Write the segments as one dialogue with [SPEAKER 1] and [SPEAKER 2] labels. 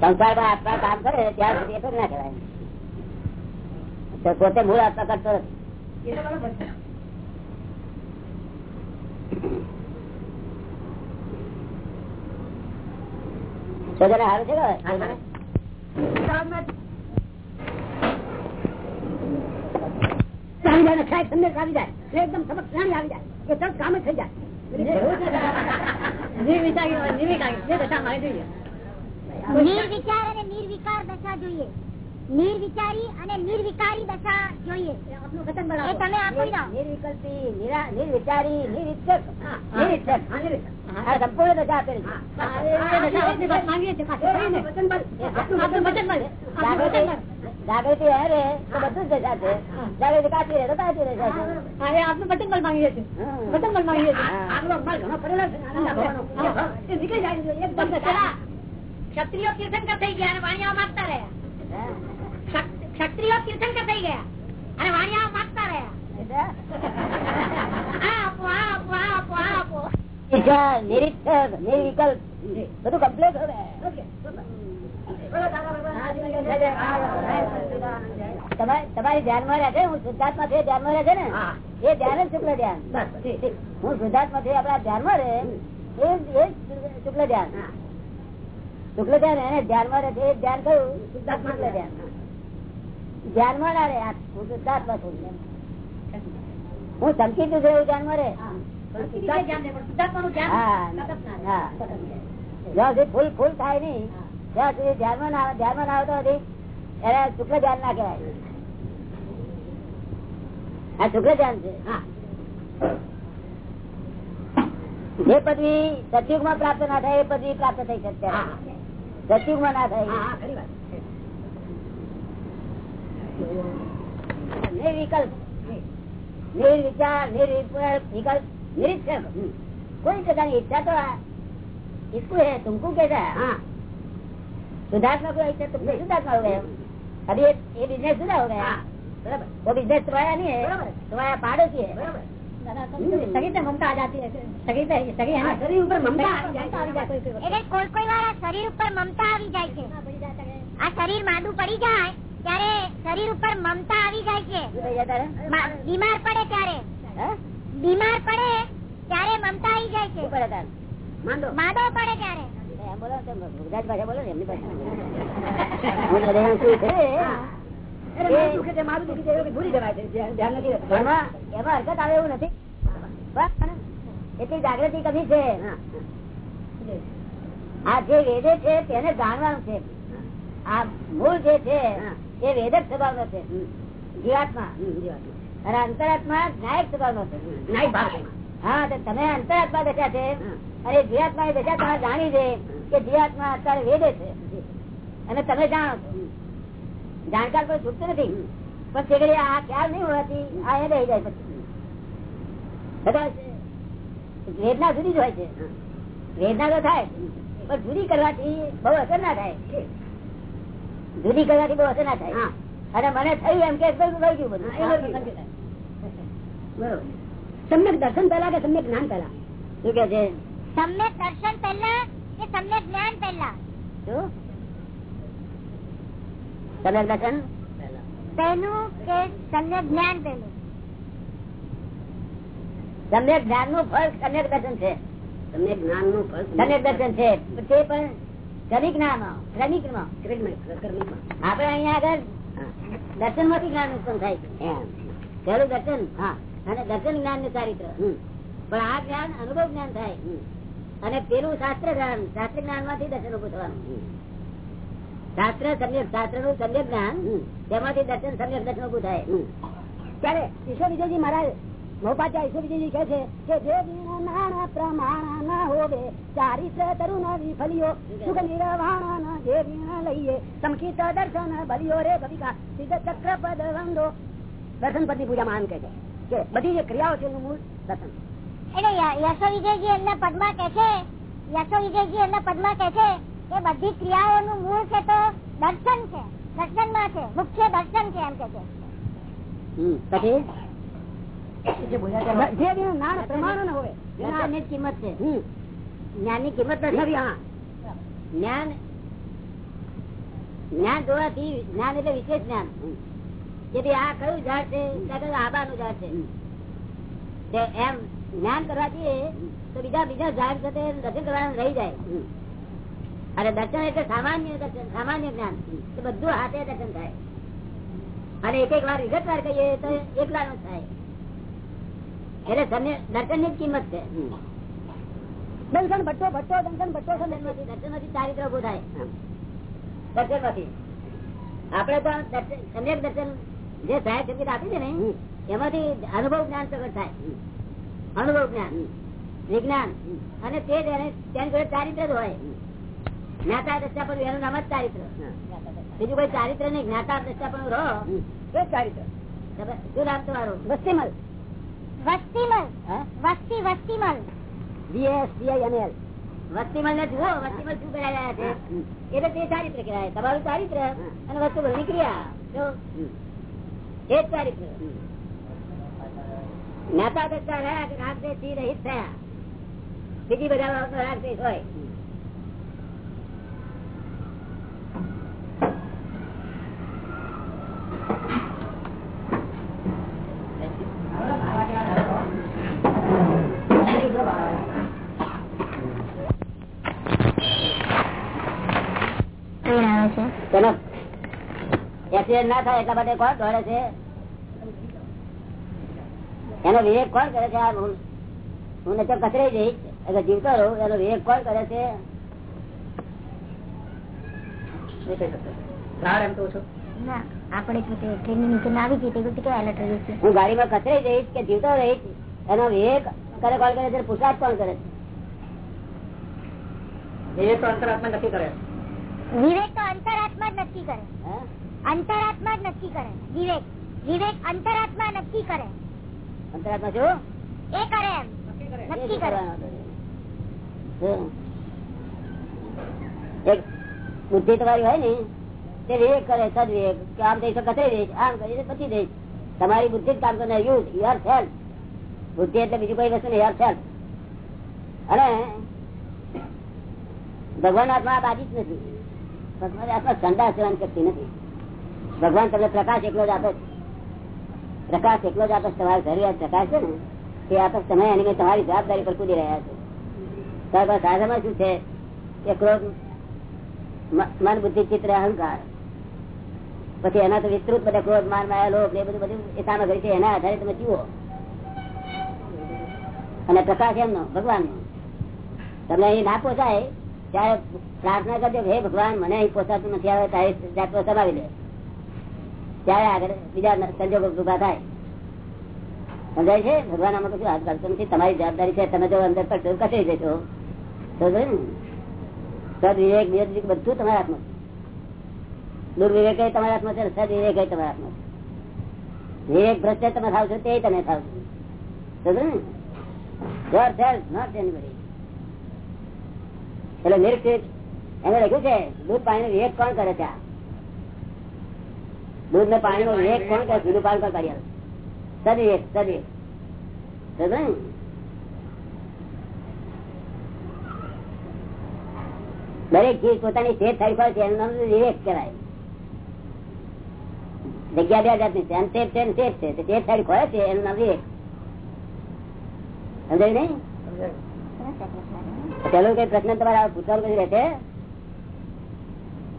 [SPEAKER 1] સંસારમાં આત્મા કામ કરે ત્યાં સુધી એ ના કહેવાય. તો પોતે મૂળ આત્મા કરતો
[SPEAKER 2] એ
[SPEAKER 1] છોકરા હારું છે
[SPEAKER 2] એકદમ સબક આવી જાય. કે તરત કામ થઈ જાય. નિર્વિચારી જે દશા મારી જોઈએ.
[SPEAKER 3] નિર્વિચાર અને નિર્વિકાર દશા જોઈએ. નિર્વિચારી અને નિર્વિકારી દશા જોઈએ. તમે આપી
[SPEAKER 1] નિર્વિકલ્પી, નિર્વિચારી નિરીક્ષક. સંપૂર્ણ દશા આપેલી. જાગૃતિ હે તો બધું જ દશા છે. જાગૃતિ કાચી રહે તો કાચી રહે છે.
[SPEAKER 2] આપનું બળ માંગીએ છીએ. વચન માંગીએ છીએ. ઘણો પડેલો છે નીકળી જાય.
[SPEAKER 3] ક્ષત્રિયો તીર્થંકર થઈ ગયા અને વાણિયા માગતા રહ્યા. ક્ષત્રિયો તીર્થંકર થઈ ગયા અને વાણિયા માગતા રહ્યા.
[SPEAKER 1] બધું કમ્પ્લીટ. તમારે તમારી ધ્યાનમાં રહે છે? હું શુદ્ધાત્મા છે ધ્યાનમાં રહે છે ને? એ ધ્યાન શુક્લ ધ્યાન. હું શુદ્ધાત્મા છે આપડા ધ્યાનમાં રહે એ શુક્લ ધ્યાન. શુક્લ ધ્યાન એને ધ્યાનમાં રહે છે ધ્યાન કયું શુદ્ધાત્મા ધ્યાન ધ્યાનમાં ના રહે આ હું શુદ્ધાત્મા છું હું સંકિત છું એવું ધ્યાનમાં રહે
[SPEAKER 2] હા. શુદ્ધાત્મા ધ્યાન દે, પણ શુદ્ધાત્માનું ધ્યાન
[SPEAKER 1] હા
[SPEAKER 2] સતત ના રહે.
[SPEAKER 1] હા
[SPEAKER 2] સતત રહે.
[SPEAKER 1] જ્યાં સુધી ફૂલ ફૂલ થાય નહીં ત્યાં સુધી ધ્યાનમાં ના ધ્યાનમાં ના આવતો નથી એને શુક્લ ધ્યાન ના કહેવાય આ શુક્લ ધ્યાન છે. જે પદવી સતયુગમાં પ્રાપ્ત ના થાય એ પદવી પ્રાપ્ત થઈ છે
[SPEAKER 2] હા.
[SPEAKER 1] અત્યારે સતયુગમાં ના
[SPEAKER 2] હા,
[SPEAKER 1] થાય
[SPEAKER 2] હા, ખરી વાત.
[SPEAKER 1] નિર્વિકલ્પ નિર્વિચાર નિર્વિકલ્પ વિકલ્પ निरीक्षक कोई प्रकार की इच्छा तो इसको है तुमको कैसा है
[SPEAKER 2] हाँ
[SPEAKER 1] सुधार्थ को इच्छा तुमको सुधार्थ हो गए अभी ये, ये बिजनेस सुधा हो गया
[SPEAKER 2] हाँ, बराबर
[SPEAKER 1] वो बिजनेस तुम्हारा नहीं है
[SPEAKER 2] बराबर।
[SPEAKER 1] तुम्हारा पड़ोसी है
[SPEAKER 3] શરીર પર મમતા આવી જાય છે. આ શરીર માદું પડી જાય ત્યારે શરીર ઉપર મમતા આવી જાય છે. બીમાર પડે ત્યારે. બીમાર પડે ત્યારે મમતા આવી જાય છે. માદો. પડે ત્યારે.
[SPEAKER 1] બોલો ગુજરાત ભાષા બોલો ને એમની ભાષા જાગૃતિ કમી છે. આ જે વેદે છે તેને જાણવાનું છે. આ મૂળ જે છે એ વેદક સ્વભાવનો છે. જીવાત્મા. અને અંતરાત્મા નાયક છે.
[SPEAKER 2] નાઈ ભાગ છે.
[SPEAKER 1] હા તો તમે અંતરાત્મા બેઠા છે અને જીવાત્મા એ બેઠા તમે જાણી છે કે જીવાત્મા અત્યારે વેદે છે. અને તમે જાણો છો. જાણકાર કોઈ છૂટતું નથી. પણ તે ઘડી આ ખ્યાલ નહીં હોવાથી આ એ રહી જાય પછી. બધા વેદના જુદી જ હોય છે. વેદના તો થાય પણ જુદી કરવાથી બહુ અસર ના થાય. જુદી કરવાથી બહુ અસર ના થાય. અને મને થયું એમ કે થઈ ગયું બધું.
[SPEAKER 2] સમ્યક દર્શન પહેલા કે સમ્યક જ્ઞાન પહેલા?
[SPEAKER 1] શું કે છે?
[SPEAKER 3] સમ્યક દર્શન પહેલા કે સમ્યક જ્ઞાન પહેલા?
[SPEAKER 1] શું? સમ્યક દર્શન
[SPEAKER 3] પહેલું કે સમ્યક જ્ઞાન પહેલું.
[SPEAKER 1] સમ્યક જ્ઞાનનું ફળ સમ્યક દર્શન છે.
[SPEAKER 2] સમ્યક જ્ઞાનનું ફળ
[SPEAKER 1] સમ્યક દર્શન છે. તે પણ ક્રમિક નામ ક્રમિક આપડે અહીંયા આગળ દર્શનમાંથી જ્ઞાન ઉત્પન્ન થાય છે. પહેલું દર્શન
[SPEAKER 2] હા.
[SPEAKER 1] અને દર્શન જ્ઞાનનું ચારિત્ર.
[SPEAKER 2] હમ.
[SPEAKER 1] પણ આ જ્ઞાન અનુભવ જ્ઞાન થાય. અને પેલું શાસ્ત્ર જ્ઞાન શાસ્ત્ર જ્ઞાનમાંથી દર્શન ઉભું થવાનું. શાસ્ત્ર સમ્યક શાસ્ત્રનું સમ્યક જ્ઞાન તેમાંથી દર્શન સમ્યક દર્શન ઉભું થાય.
[SPEAKER 2] ત્યારે ઈશ્વર વિજયજી મહારાજ મહોપાધ્યાય ઈશ્વર વિજયજી કહે છે કે જે નાણા પ્રમાણ ના હોવે ચારિત્ર તરુણ વિફલિયો સુખ નિર્વાણ જે વિણ લઈએ સમકિત દર્શન બલિયો રે ભવિકા સિદ્ધ ચક્ર પદ વંદો. દર્શન પદની પૂજામાં આમ કહે છે કે બધી જે ક્રિયાઓ છે એનું મૂળ દર્શન.
[SPEAKER 3] એટલે યશો વિજયજી એમના પદમાં કે છે? યશો વિજયજી એમના પદમાં કે છે? કે બધી ક્રિયાઓનું મૂળ છે તો દર્શન છે. દર્શનમાં છે. મુખ્ય દર્શન છે એમ કે છે.
[SPEAKER 1] પછી?
[SPEAKER 2] જે વિણ નાણ પ્રમાણ ન હોય.
[SPEAKER 1] દર્શનની જ કિંમત છે.
[SPEAKER 2] હમ.
[SPEAKER 1] જ્ઞાન એટલે વિશેષ જ્ઞાન. કે ભાઈ આ કયું ઝાડ છે? ત્યાં નું ઝાડ છે? એમ જ્ઞાન કરવાથી તો બીજા બીજા ઝાડ સાથે દર્શન કરવાનું રહી જાય. અને દર્શન એટલે સામાન્ય દર્શન સામાન્ય જ્ઞાન એ બધું હાથે દર્શન થાય. અને એક એક વાર વિગતવાર કહીએ તો એકલા નું થાય. એટલે દર્શનની જ કિંમત છે.
[SPEAKER 4] દર્શન ભટ્ટો ભટ્ટો
[SPEAKER 1] દર્શન ભટ્ટો દર્શનમાંથી ચારિત્ર ઉભું થાય. દર્શનમાંથી આપડે તો દર્શન- સમ્યક દર્શન જે સાહેબ સંગીત આપી છે ને એમાંથી અનુભવ જ્ઞાન પ્રગટ થાય. અનુભવ જ્ઞાન વિજ્ઞાન અને તે તેની જોડે ચારિત્ર જ હોય. જ્ઞાતા પણ એનું નામ જ ચારિત્ર. બીજું કોઈ ચારિત્ર નહીં જ્ઞાતા પણ રહો.
[SPEAKER 4] એ ચારિત્ર.
[SPEAKER 1] શું નામ તમારું?
[SPEAKER 4] વસ્તીમલ.
[SPEAKER 3] વસ્તીમલ? વસ્તી વસ્તીમલ.
[SPEAKER 4] જીએસસીઆઈએનએલ
[SPEAKER 1] વસ્તીમલ ને જુઓ વસ્તીમલ શું કરાયા છે? એટલે તે ચારિત્ર કહેવાય. તમારું ચારિત્ર અને વસ્તુ નીકળ્યા ક્રિયા. જો? એ જ ચારિત્ર. જ્ઞાતા દ્રષ્ટા રહ્યા કે રાગદેશથી રહિત થયા. બીજી બધા રાગદેશ હોય ચલો એક્સિડન્ટ ના થાય એટલા માટે કોણ દોડે છે? એનો વિવેક કોણ કરે છે આ હું હું નચર કચરાઈ જઈશ. એટલે જીવતો રહું, એનો વિવેક કોણ કરે છે.
[SPEAKER 3] આપણે પોતે ટ્રેન નીચે ના આવી જઈએ તે કેવા એલર્ટ રહીએ
[SPEAKER 1] હું ગાડીમાં કચરાઈ જઈશ કે જીવતો રહીશ? એનો વિવેક કરે કોણ કરે છે પુરુષાર્થ કોણ કરે છે?
[SPEAKER 3] વિવેક તો અંતરાત્મા જ નક્કી કરે. અંતરાત્મા જ નક્કી કરે. વિવેક વિવેક અંતરાત્મા નક્કી કરે.
[SPEAKER 1] અંતરાત્મા શું?
[SPEAKER 3] એ કરે એમ. નક્કી કરે.
[SPEAKER 1] હમ. એક બુદ્ધિ તમારી હોય ને તે વિવેક કરે, સદવિવેક, કે આમ જઈશ કથે દઈશ આમ કરી પછી દઈશ તમારી બુદ્ધિ કામ કરે યુઝ યોર સેલ્ફ બુદ્ધિ એટલે બીજું કોઈ વસ્તુ નહીં સેલ્ફ અને ભગવાન આત્મા બાજી જ નથી. ભગવાન આત્મા સંદાસ જવાની શક્તિ નથી. ભગવાન તમને પ્રકાશ એકલો જ આપે પ્રકાશ એકલો જ આપે. તમારી જરૂરિયાત પ્રકાશ છે ને તે આપે સમય એની તમારી જવાબદારી પર કૂદી રહ્યા છો. સાધામાં શું છે? કે ક્રોધ મન બુદ્ધિ ચિત્ર અહંકાર. પછી એના તો વિસ્તૃત બધા ક્રોધ, માર, માયા, લોભ એ બધું બધું એ સામગ્રી છે. એના આધારે તમે જીવો અને પ્રકાશ એમનો ભગવાન તમને અહીં ના પોસાય, ત્યારે પ્રાર્થના કરજો હે ભગવાન, મને અહીં પોસાતું નથી આવે, તારી જાત સમાવી દે ત્યારે આગળ બીજા સંજોગો ઊભા થાય. સમજાય છે? ભગવાન આમાં કશું હાથ કરતો નથી. તમારી જવાબદારી છે. તમે જો અંદર પર કચી જશો તો વિવેક બધું તમારા હાથમાં. દુર્વિવેક તમારા હાથમાં છે સદવિવેક તમારા હાથમાં છે. વિવેક ભ્રષ્ટ તમે થાવ છો તે તમે થાવ છો. દૂધ પાણી વિવેક દૂધ ને પાણી નો વિવેક કોણ કરે? જુદું કોણ કરી? સદવિવેક સદવિવેક સમજો દરેક ચીજ પોતાની શેઠ થાય છે, એનું નામ વિવેક કહેવાય. જગ્યા બે જાતની છે. છે એમ safe છે. તે શેઠ થાય ખોળે છે એનું નામ વિવેક સમજાય નહીં? પેલો કઈ પ્રશ્ન તમારા પૂછવાનું કઈ રહેશે?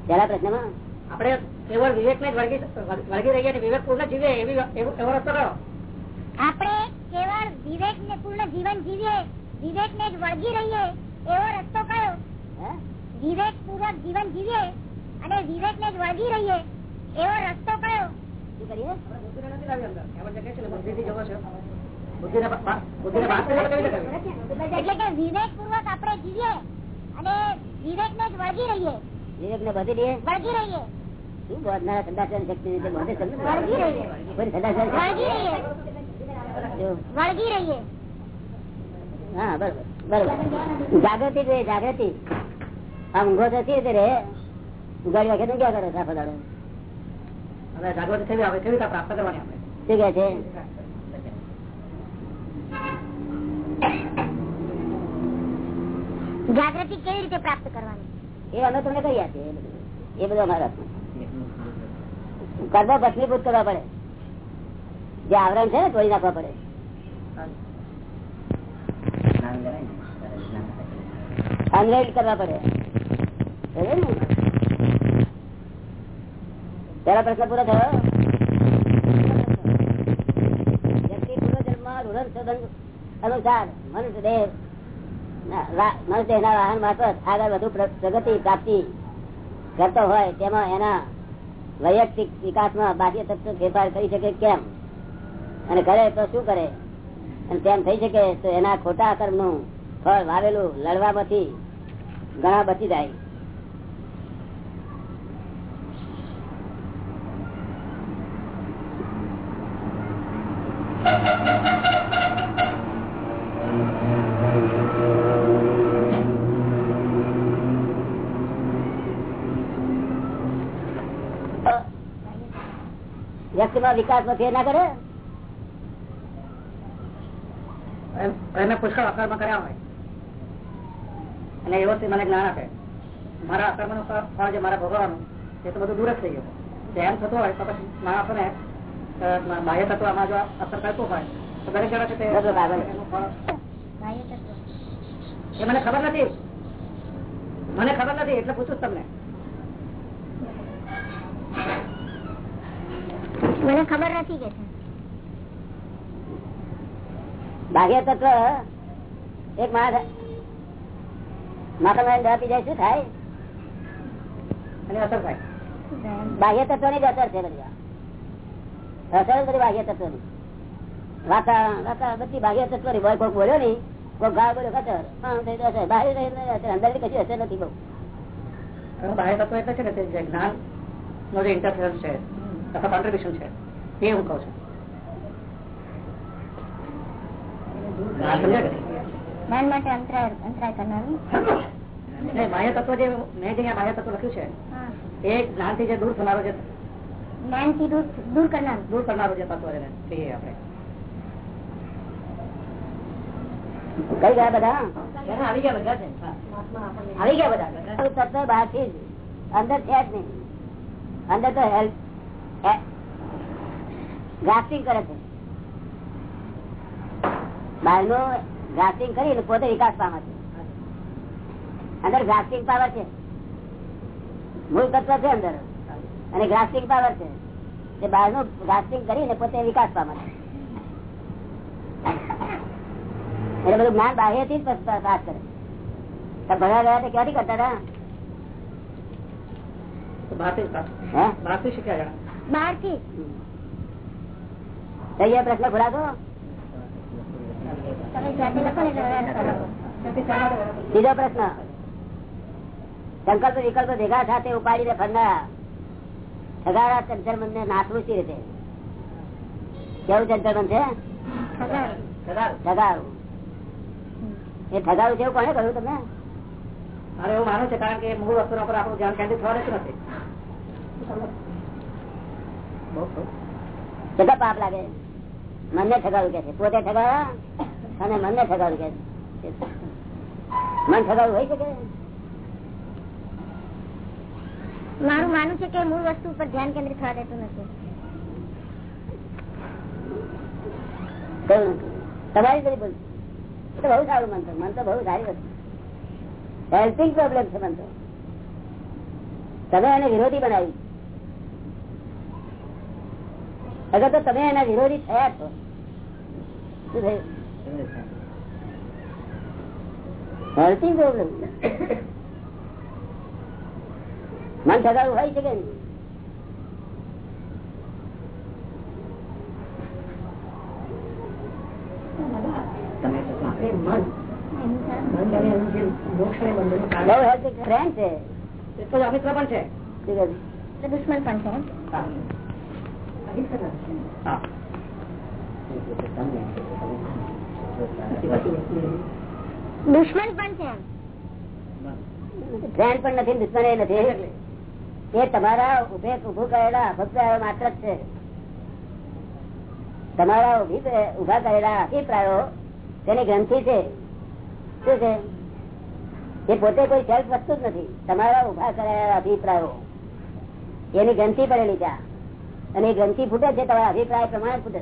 [SPEAKER 1] પેલા પ્રશ્નમાં?
[SPEAKER 4] આપણે કેવળ વિવેક ને વળગી રહીએ વિવેક પૂર્ણ જીવે એવી રસ્તો કરો.
[SPEAKER 3] આપણે કેવળ વિવેક ને પૂર્ણ જીવન જીવીએ વિવેક ને જ વળગી રહીએ એવો રસ્તો કયો?
[SPEAKER 1] હે?
[SPEAKER 3] વિવેક પૂર્વક જીવન જીવીએ અને વિવેક ને જ વળગી રહીએ એવો રસ્તો કયો? એટલે કે વિવેક પૂર્વક આપણે જીવીએ અને વિવેક ને જ વળગી રહીએ.
[SPEAKER 1] વિવેક ને બધી દઈએ
[SPEAKER 3] વળગી રહીએ.
[SPEAKER 1] શું બોધનારા સંદાસન શક્તિ રીતે બોધે
[SPEAKER 3] વળગી રહીએ.
[SPEAKER 1] કોઈ સંદાસન શક્તિ?
[SPEAKER 3] વળગી રહીએ. વળગી રહીએ.
[SPEAKER 1] હા બરોબર બરોબર. જાગૃતિ જોઈએ જાગૃતિ. આ ઊંઘો થતી કેવી રીતે રે. ઉગાડી વાગે તો ક્યાં કરે? સાફ દાડો
[SPEAKER 4] હવે જાગૃતિ થવી આવે કેવી રીતે પ્રાપ્ત કરવાની આપણે.
[SPEAKER 1] શું કે છે.
[SPEAKER 3] જાગૃતિ કેવી રીતે પ્રાપ્ત કરવાની?
[SPEAKER 1] એ અમે તમને કહી આપીએ એ બધું અમારા કર્મ ભસ્મીભૂત કરવા પડે. જે આવરણ છે ને તોડી નાખવા પડે. અનરેડ કરવા પડે. પેલા પ્રશ્ન પૂરો થયો? દેહના વાહન મારફત આગળ એના વૈયક્તિક વિકાસમાં બાહ્ય તત્વ ફેરફાર શકે કેમ? અને કરે તો શું કરે? તેમ થઈ શકે તો એના ખોટા કર્મનું ફળ વાવેલું લડવામાંથી ઘણા બચી જાય. વ્યક્તિમાં વિકાસ નથી એના કરે
[SPEAKER 4] એને પુષ્કળ અકર્મ કર્યા હોય. અને એવો મને જ્ઞાન આપે. મારા અકર્મનું ફળ જે મારા ભોગવવાનું એ તો બધું દૂર જ થઈ ગયું. એમ થતું હોય તો પછી માણસોને બાહ્ય તત્વ આમાં જો અસર કરતું હોય તો દરેક જણા છે તે
[SPEAKER 1] બધું કાગળ.
[SPEAKER 4] એનું ફળ. એ મને ખબર નથી. મને ખબર નથી એટલે પૂછું તમને.
[SPEAKER 3] મને ખબર નથી કે
[SPEAKER 1] બાહ્ય તત્વ એક માથા માથા દવા પી જાય શું થાય?
[SPEAKER 4] અને અસર થાય.
[SPEAKER 1] બાહ્ય તત્વની જ અસર છે બધી. અસર બધી બાહ્ય તત્વની વાતાવરણ બધી બાહ્ય તત્વની કોઈ બોલ્યો નહીં કોઈ ગાળ બોલ્યો ખતર. અસર. અંદર કશી અસર નથી બહુ.
[SPEAKER 4] બાહ્ય તત્વ એટલે છે ને જ્ઞાન નો ઇન્ટરફરન્સ છે. અથવા કોન્ટ્રીબ્યુશન છે એ હું કહું છું જ્ઞાન સમજ્યા કે નહીં?
[SPEAKER 3] જ્ઞાન માટે અંતરાય અંતરાય કરનારું
[SPEAKER 4] એટલે બાહ્ય તત્વ જે મેં જે અહીંયા બાહ્ય તત્વ લખ્યું છે
[SPEAKER 3] હા.
[SPEAKER 4] એ જ્ઞાનથી જે દૂર થનારો જે
[SPEAKER 3] જ્ઞાનથી દૂર દૂર કરનારું.
[SPEAKER 4] દૂર કરનારો જે તત્વ છે ને તે આપણે
[SPEAKER 1] કઈ ગયા બધા?
[SPEAKER 4] આવી ગયા બધા છે.
[SPEAKER 1] આવી ગયા બધા? તત્વ બહારથી જ. અંદર છે જ નહીં. અંદર તો હેલ્પ ગ્રાફ્ટિંગ કરે છે. બહારનું ગ્રાફ્ટિંગ કરીને પોતે વિકાસ પામે છે. અંદર ગ્રાફ્ટિંગ પાવર છે. મૂળ તત્વ છે અંદર. અને ગ્રાફ્ટિંગ પાવર છે. તે બહારનું ગ્રાફ્ટિંગ કરીને પોતે વિકાસ પામે છે. એટલે બધું જ્ઞાન બાહ્યથી જ પાસ કરે. ભણ્યા ગયા ક્યાંથી કરતા હતા?
[SPEAKER 4] બહારથી શીખ્યા
[SPEAKER 1] બહારથી પ્રશ્ન
[SPEAKER 3] એટલે
[SPEAKER 1] બીજો પ્રશ્ન. સંકલ્પ વિકલ્પ ભેગા સાથે ઉપાડીને ફરનારા. ઠગારા ચંચલ ને નાથવું રીતે? કેવું ચંચલમન છે? ઠગારું એ ઠગારું છે એવું કોને કહ્યું તમને?
[SPEAKER 4] મારે એવું માનું છે કારણ કે મૂળ વસ્તુ પર આપણું ધ્યાન કેન્દ્રિત થવાનું નથી.
[SPEAKER 1] કેટલા પાપ લાગે? મનને ઠગાવું કે છે. પોતે ઠગાવા અને મનને ઠગાવું કે છે. મન ઠગાવું હોય શકે
[SPEAKER 3] મારું માનવું છે કે મૂળ વસ્તુ ઉપર ધ્યાન કેન્દ્રિત થવા દેતું નથી.
[SPEAKER 1] તમારી બધી ભૂલ. તો બહુ સારું મન તો મન તો બહુ સારી વસ્તુ. હેલ્થિંગ પ્રોબ્લેમ છે મન તો તમે એને વિરોધી બનાવી. અગર તો તમે એના વિરોધી થયા છો. શું પ્રોબ્લેમ મન સગાડું હોય છે કે
[SPEAKER 3] દુશ્મન પણ છે. દુશ્મન પણ છે.
[SPEAKER 1] ફ્રેન્ડ પણ નથી દુશ્મન એ નથી એ તમારા ઉભે ઉભું કરેલા અભિપ્રાયો માત્ર જ છે. તમારા ઊભા કરેલા અભિપ્રાયો તેની ગ્રંથિ છે. શું છે? એ પોતે કોઈ સેલ્ફ વસ્તુ જ નથી. તમારા ઊભા કરેલા અભિપ્રાયો. એની ગ્રંથિ પડેલી ત્યાં અને એ ગ્રંથિ ફૂટે છે, તમારા અભિપ્રાય પ્રમાણે ફૂટે.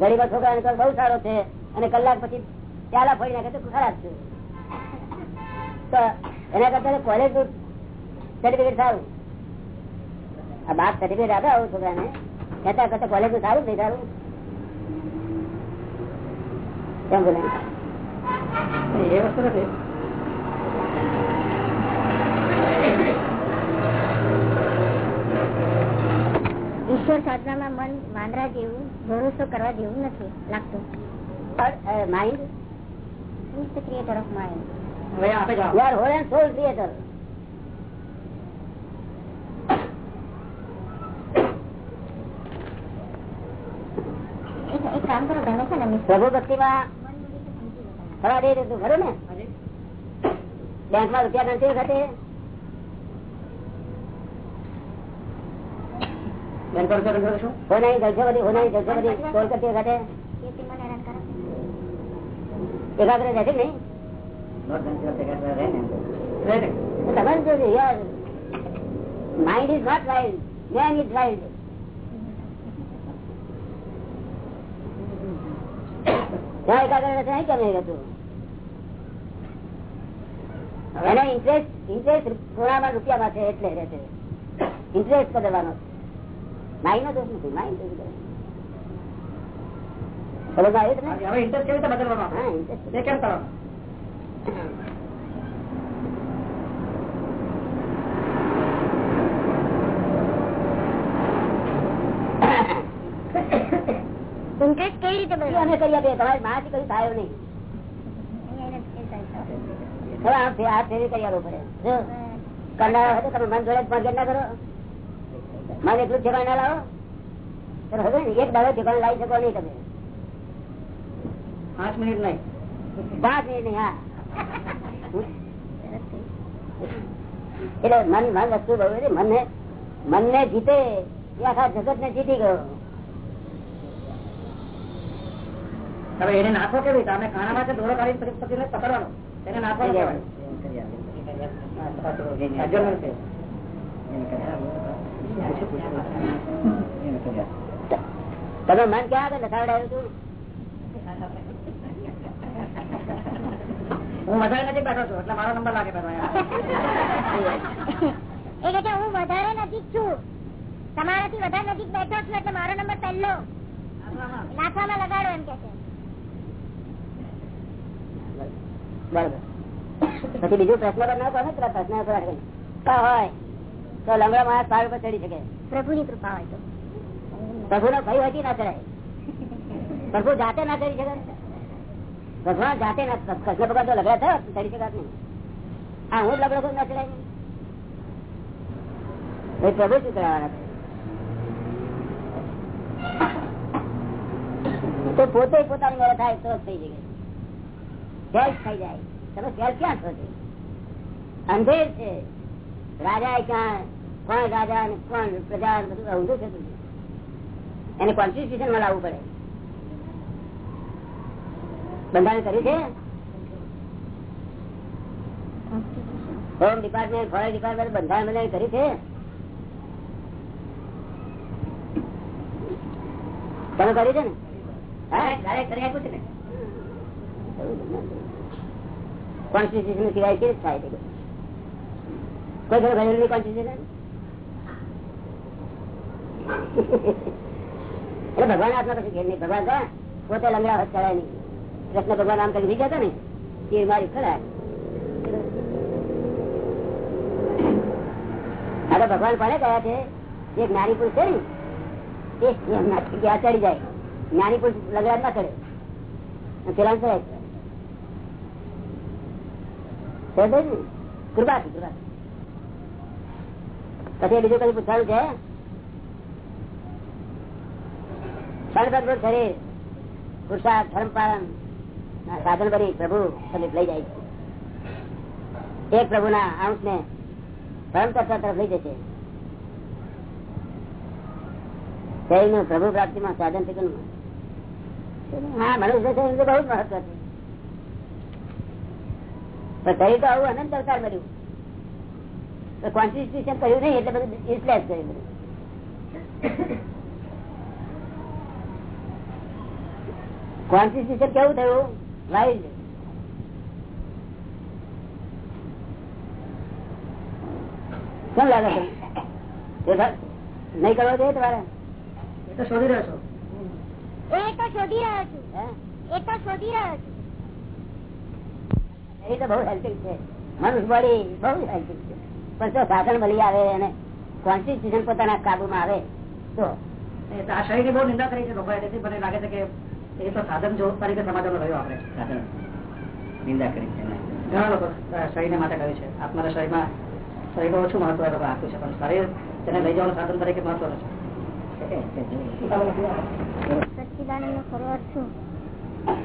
[SPEAKER 1] ગરીબ છોકરા બહુ સારો છે, અને કલાક પછી પ્યાલા ફરી નાખે તો ખરાબ છે. તો એના કરતા કોલેજ સર્ટિફિકેટ સારું. આ બાપ સર્ટિફિકેટ આપે આવું છોકરાને. કહેતા કરતા કોલેજ સારું નહીં, સારું. કેમ બોલે? એ વસ્તુ નથી.
[SPEAKER 3] ઈશ્વર સાધનામાં મન માંદરા જેવું ભરોસો કરવા જેવું નથી લાગતું.
[SPEAKER 1] Mind is creator
[SPEAKER 3] of mind. કામ કરો ગમે છે ને
[SPEAKER 1] પ્રભુ ભક્તિ માં દે તું ખરું ને. બેંકમાં રૂપિયા ગણતી વખતે હોનાની જલસે બધી હોનાની જલસે બધી ટોલ કરતી વખતે?
[SPEAKER 3] એ મને હેરાન
[SPEAKER 1] એકાગ્ર રહેશે છે નહીં તમારે નહીં રહેતું? એને ઇન્ટરેસ્ટ ઇન્ટરેસ્ટ સોનામાં રૂપિયામાં છે, એટલે રહેશે. ઇન્ટરેસ્ટ કરવાનો માઇન્ડ નો દોષ નથી માઇન્ડ દોષ. તમારી માથી કઈ થાય નહીં. હવે આ ફેરી કરી પડે. કરનારા હોય તો તમે મન જોડે ના કરો. મન એટલું ઠેકાણ ના લાવો. હવે એક દાડો ઠેકાણ લાવી શકો નહીં તમે.
[SPEAKER 4] પાંચ મિનિટ નહીં.
[SPEAKER 1] પાંચ મિનિટ નહીં હા. એટલે મન મન વસ્તુ છે મનને મનને જીતે એ આખા જગત ને જીતી ગયો.
[SPEAKER 4] હવે એને નાખો કેવી રીતે અમે ખાણામાં છે દોરો કાઢી પછી એને પકડવાનો. એને નાખવાનો કહેવાય. અજર છે
[SPEAKER 1] તમે મન ક્યાં આગળ લખાવડાવ્યું
[SPEAKER 4] હું વધારે નથી બેઠો છું એટલે મારો નંબર લાગે પેલો
[SPEAKER 3] કે છે હું વધારે નજીક છું. તમારાથી વધારે નજીક બેઠો છું એટલે મારો નંબર પહેલો. નાખવામાં લગાડો એમ કે છે.
[SPEAKER 1] બરોબર. પછી બીજું પ્રશ્ન પર ના પેલા પ્રશ્ન પર હોય. તો લંગડો માણસ પાર ઉપર ચડી શકે.
[SPEAKER 3] પ્રભુની કૃપા હોય તો.
[SPEAKER 1] પ્રભુ નો ભય હતી ના ચડાય. પ્રભુ જાતે ના ચડી શકે? ભગવાન જાતે ના કૃષ્ણ ભગવાન તો લગડા થયો ચડી શકાત નહીં. હા હું લગડો ના ચડાય નહીં. પ્રભુ શું કરાવવાના છે? તો પોતે પોતાની મેળે થાય તો થઈ જાય સેલ્ફ થઈ જાય. તમે સેલ્ફ ક્યાં છો અંધેર છે. રાજા એ ક્યાં કોણ રાજા અને કોણ પ્રજા બધું અવધું થતું એને કોન્સ્ટિટ્યુશનમાં લાવવું પડે. બંધારણ કર્યું છે? હોમ ડિપાર્ટમેન્ટ ફોરેસ્ટ ડિપાર્ટમેન્ટ બંધારણ બંધારણ કર્યું છે? તમે કર્યું છે ને? કરી આપ્યું છે ને. કોન્સ્ટિટ્યુશન સિવાય કેવી થાય છે? કોઈ ઘર ઘરેલું કોન્સ્ટિટ્યુશન એટલે ભગવાન આત્મા કશું ઘેર નહીં. ભગવાન કોણ? પોતે લંગડા હાથ નહીં. કૃષ્ણ ભગવાન આમ કઈ ગયા ને એ મારી ખરા. ભગવાન કોને ગયા છે. જે જ્ઞાની પુરુષ છે ને ચડી જાય. જ્ઞાની પુરુષ લગડા ના કરે પેલા કૃપાથી કૃપાથી. પછી બીજું કઈ પૂછવાનું છે? સાધન કરી પ્રભુ લઈ જાય છે. એક પ્રભુના અંશ ને પરમ તરફ લઈ જશે. શરીરનું પ્રભુ પ્રાપ્તિમાં સાધન છે હા મનુષ્ય શરીર બહુ મહત્વ છે. પણ શરીર તો આવું અનંત અવતાર મળ્યું. કોન્સ્ટિટ્યુશન કર્યું નહીં, એટલે બધું યુઝલેસ કર્યું બધું કેવું થયું? વાઇલ્ડ કેમ લાગે છે? નહીં કરવો જોઈએ તમારે?
[SPEAKER 4] એ તો શોધી રહ્યો છો.
[SPEAKER 3] એ તો શોધી રહ્યો છું. એ તો શોધી રહ્યો છું.
[SPEAKER 1] એ તો બહુ હેલ્પિંગ છે. મનુષ્ય બોડી બહુ હેલ્પિંગ છે. પણ જો સાધન મળી આવે અને કોન્સ્ટિટ્યુશન પોતાના કાબુમાં આવે તો?
[SPEAKER 4] એ તો શરીરની બહુ નિંદા કરી છે લોકો મને લાગે છે કે એ તો સાધન જો તરીકે સમાજમાં રહ્યો આપણે.
[SPEAKER 5] નિંદા કરી છે
[SPEAKER 4] ઘણા લોકો શરીર માટે કહ્યું છે. આત્માના શરીરમાં શરીર ઓછું મહત્વ આપ્યું છે પણ શરીર તેને લઈ જવાનું સાધન તરીકે મહત્વનું છે
[SPEAKER 3] સચ્ચિદાનંદ નો ખરો અર્થ શું?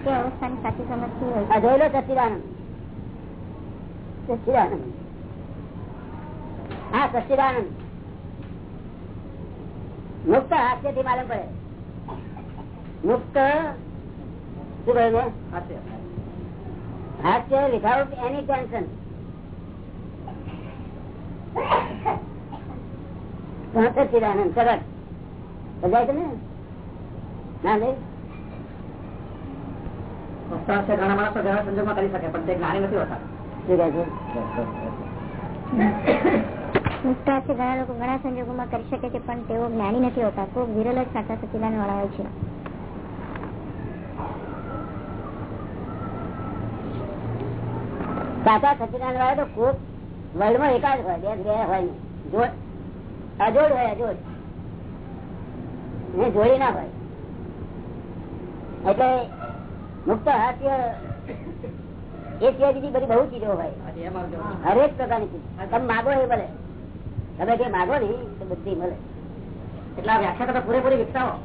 [SPEAKER 3] તે અવસ્થાની સાચી સમજ શું હોય
[SPEAKER 1] જોઈ લો સચિદાનંદ સચિદાનંદ હા સચિદાનંદ મુક્ત હાસ્યથી માલુમ પડે. મુક્ત શું કહ્યું
[SPEAKER 4] હાસ્ય
[SPEAKER 1] વિધાઉટ એની ટેન્શન સચિદાનંદ સરળ સમજાય છે ને ના નહીં
[SPEAKER 4] ઘણા માણસો ઘણા સંજોગમાં કરી શકે પણ તે જ્ઞાની નથી હોતા.
[SPEAKER 1] શું કહે છે?
[SPEAKER 3] મુક્ત છે ઘણા લોકો ઘણા સંજોગોમાં કરી શકે છે પણ તેઓ જ્ઞાની નથી હોતા. ખૂબ વિરલ જ સાચા સચિદાન વાળા હોય છે.
[SPEAKER 1] સાચા સચિદાન વાળા તો ખૂબ વર્લ્ડમાં એકાદ હોય બે બે હોય નહીં. અજોડ હોય અજોડ. ને જોડી ના હોય. એટલે મુક્ત હાસ્ય એ સિવાય બીજી બધી બહુ ચીજો હોય. હરેક પ્રકારની ચીજ. તમે માગો એ મળે. તમે જે માગો ને તો બધી મળે.
[SPEAKER 4] એટલે આ વ્યાખ્યા તમે પૂરેપૂરી વિકસાવો.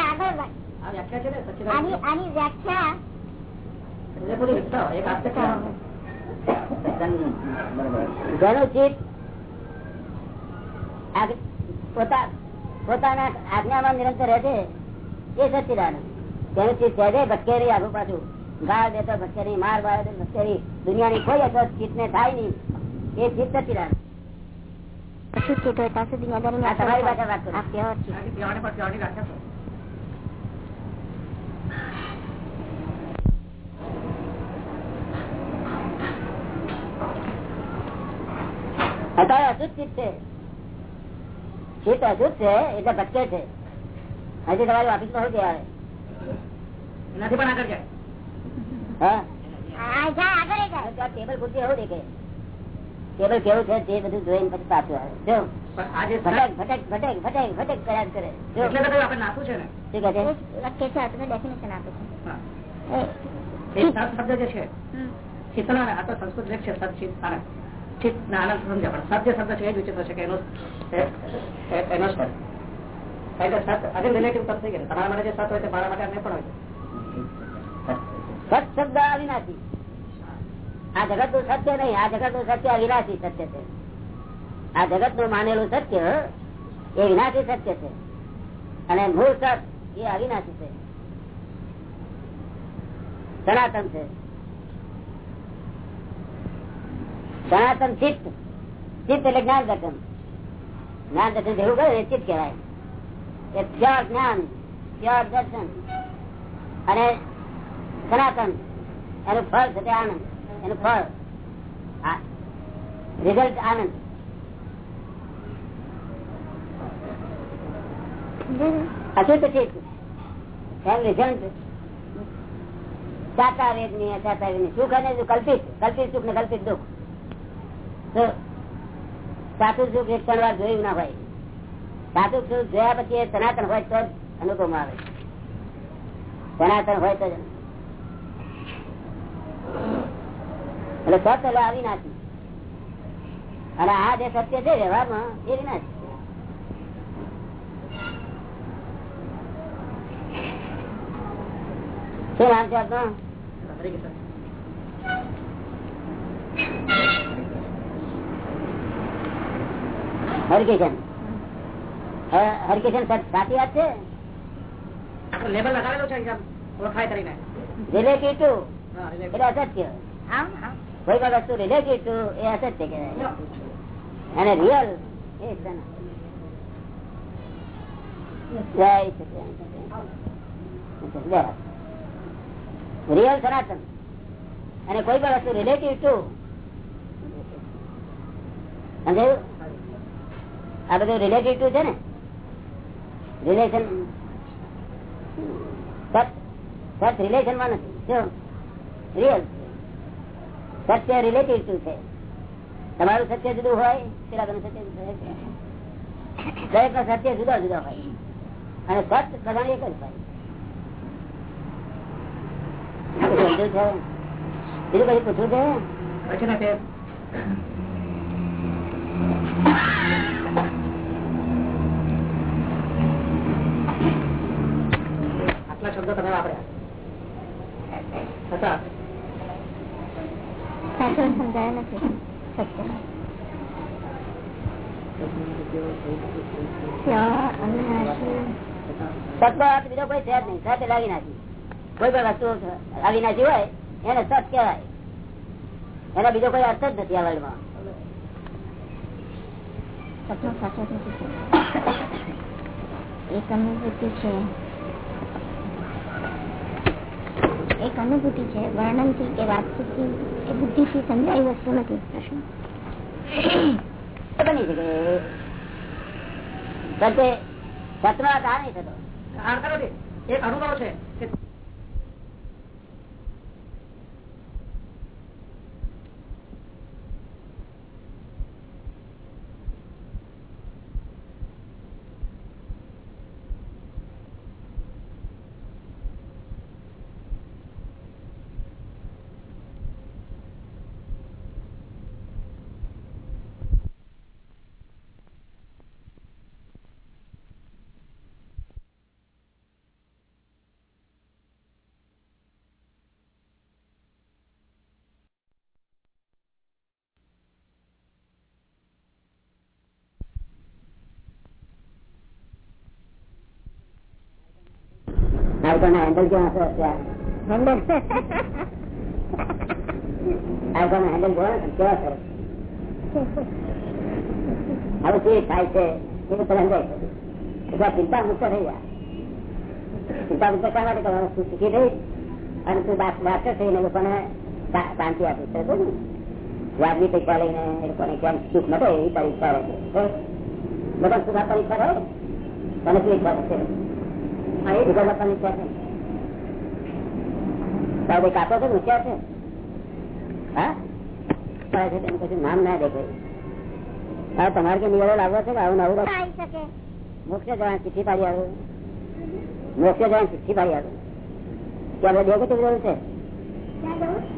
[SPEAKER 3] આગળ
[SPEAKER 4] આ વ્યાખ્યા છે ને
[SPEAKER 3] આની આની વ્યાખ્યા
[SPEAKER 1] પોતાના આજ્ઞામાં નિરંતર રહે છે. એ સચિદાન તેનું ચિત્ત સહેજે ભટકેરી આગુ પાછું. ગાળ દેતો ભટકેરી માર બાળ દેતો ભટકેરી. દુનિયાની કોઈ અસર ચિત્ત ને થાય નહીં. એ ચિત્ત
[SPEAKER 3] સચિદાન શું હોય? ત્યાં સુધી
[SPEAKER 1] તમારી પાસે વાત કરું.
[SPEAKER 3] આ પ્યોર ચિત્ત
[SPEAKER 4] આની પ્યોરની પર પ્યોરની વ્યાખ્યા શું?
[SPEAKER 1] અત્યારે અશુદ્ધ ચિત્ત છે. ચિત્ત અશુદ્ધ છે એટલે ભટકે છે. હજી તમારી ઓફિસમાં શું આવે
[SPEAKER 4] એનાથી પણ આગળ જાય.
[SPEAKER 1] હા?
[SPEAKER 3] આ
[SPEAKER 1] ટેબલ ખુરશી એવું દેખે. ટેબલ કેવું છે તે બધું જોઈને પછી પાછું આવે. જો. ભટક ભટક ભટક ભટક ભટક કર્યા કરે.
[SPEAKER 4] તો સંસ્કૃત લેખ છે ચિત્ત ના આનંદ સમજ્યા, પણ સત્ય શબ્દ છે, એ જ વિચિત્ર છે કે એનો એનો સ્પર એટલે સત અગર રિલેટિવ સત થઈ ગયા તમારા માટે જે સત હોય તે મારા માટે પણ હોય
[SPEAKER 1] સત શબ્દ અવિનાશી. આ જગતનું સત્ય નહીં, આ જગતનું સત્ય અવિનાશી સત્ય છે. આ જગતનું માનેલું સત્ય એ વિનાશી સત્ય છે. અને મૂળ સત એ અવિનાશી છે. સનાતન છે. સનાતન ચિત્ત. ચિત્ત એટલે જ્ઞાન દર્શન. જ્ઞાન દર્શન જેવું કરે ચિત્ત કહેવાય. એ પ્યોર જ્ઞાન, પ્યોર દર્શન. અને સનાતન, એનું ફળ છે તે આનંદ, એનું ફળ. રિઝલ્ટ આનંદ. અશુદ્ધ ચિત્ત. રિઝલ્ટ સાચા વેદની અસાચા વેદ સુખ અને કલ્પિત કલ્પિત સુખ ને કલ્પિત દુઃખ. સાચું સુખ એક પણ વાર જોયું ના હોય. સાચું સુખ જોયા પછી એ સનાતન હોય તો અનુભવ આવે સનાતન હોય તો એટલે સત આવી નાખી અને આ જે સત્ય છે વ્યવહારમાં, એ વિનાશી શું નામ છે આપનું
[SPEAKER 4] હરે કૃષ્ણ.
[SPEAKER 1] હરકિશન. હરિકેશન સાચી વાત છે?
[SPEAKER 4] લેબલ લગાવેલું છે ઓળખાય કરીને.
[SPEAKER 1] રિલેટિવ એટલે અસત્ય.
[SPEAKER 3] આમ આમ
[SPEAKER 1] કોઈ પણ વસ્તુ રિલેટિવ એ અસત્ય કહેવાય. અને રિયલ એ જય રિયલ સનાતન. અને કોઈ પણ વસ્તુ રિલેટિવ ટુ સમજાયું? આ બધું રિલેટિવ ટુ છે ને? રિલેશન સત રિલેશનમાં નથી. રિયલ સત્ય રિલેટિવ ટુ છે. તમારું સત્ય જુદું હોય પેલા સત્ય જુદું દરેક સત્ય જુદા જુદા હોય. અને સત બધાને એક જ હોય. બીજું કઈ પૂછવું છે
[SPEAKER 4] પછી ના સાહેબ આટલા શબ્દો તમે વાપર્યા. હતા.
[SPEAKER 3] સમજાય નથી. સત્ય. અવિનાશી.
[SPEAKER 1] બીજો કોઈ છે જ નહીં. સત એટલે અવિનાશી કોઈ પણ વસ્તુ અવિનાશી હોય એને સત કહેવાય. એનો બીજો કોઈ અર્થ જ નથી આ વર્લ્ડમાં
[SPEAKER 3] સપનો સાચો નથી. એક અનુભૂતિ છે. એક અનુભૂતિ છે વર્ણનથી કે વાતચીતથી એ બુદ્ધિથી સમજાય વસ્તુ નથી. પ્રશ્ન.
[SPEAKER 1] બની શકે સત્ય અર્થ આ નહીં થતો
[SPEAKER 4] અર્થ નથી એક અનુભવ છે કે
[SPEAKER 1] આઈફોન હેન્ડલ કેવા હશે? હેન્ડલ કેવા હવે થાય છે? એ તો પેલા સમજાય ચિંતા મુક્ત થઈ જાય. ચિંતા મુક્ત શા માટે કરવાનું? તું શીખી થઈ અને તું ડાક્ટર થઈને લોકોને શાંતિ આપી છે. ને વાજબી પૈસા લઈને એ લોકોને કેમ સુખ નતો એવી તારી ઈચ્છા રહે બધા સુખ આપવાની ઈચ્છા રહે તને શું ઈચ્છા થશે સુખ આપવાની ઈચ્છા છે? છે હા? કશું નામ ના દેખાય. તમારે કે નિવેડો લાવવો છે? કે આવું નવું મોક્ષ જવાનું ચિઠ્ઠી પાડી આવે. મોક્ષ જવાનું ચિઠ્ઠી પાડી આવે. કે આપણે દેવગતિ જરૂર છે?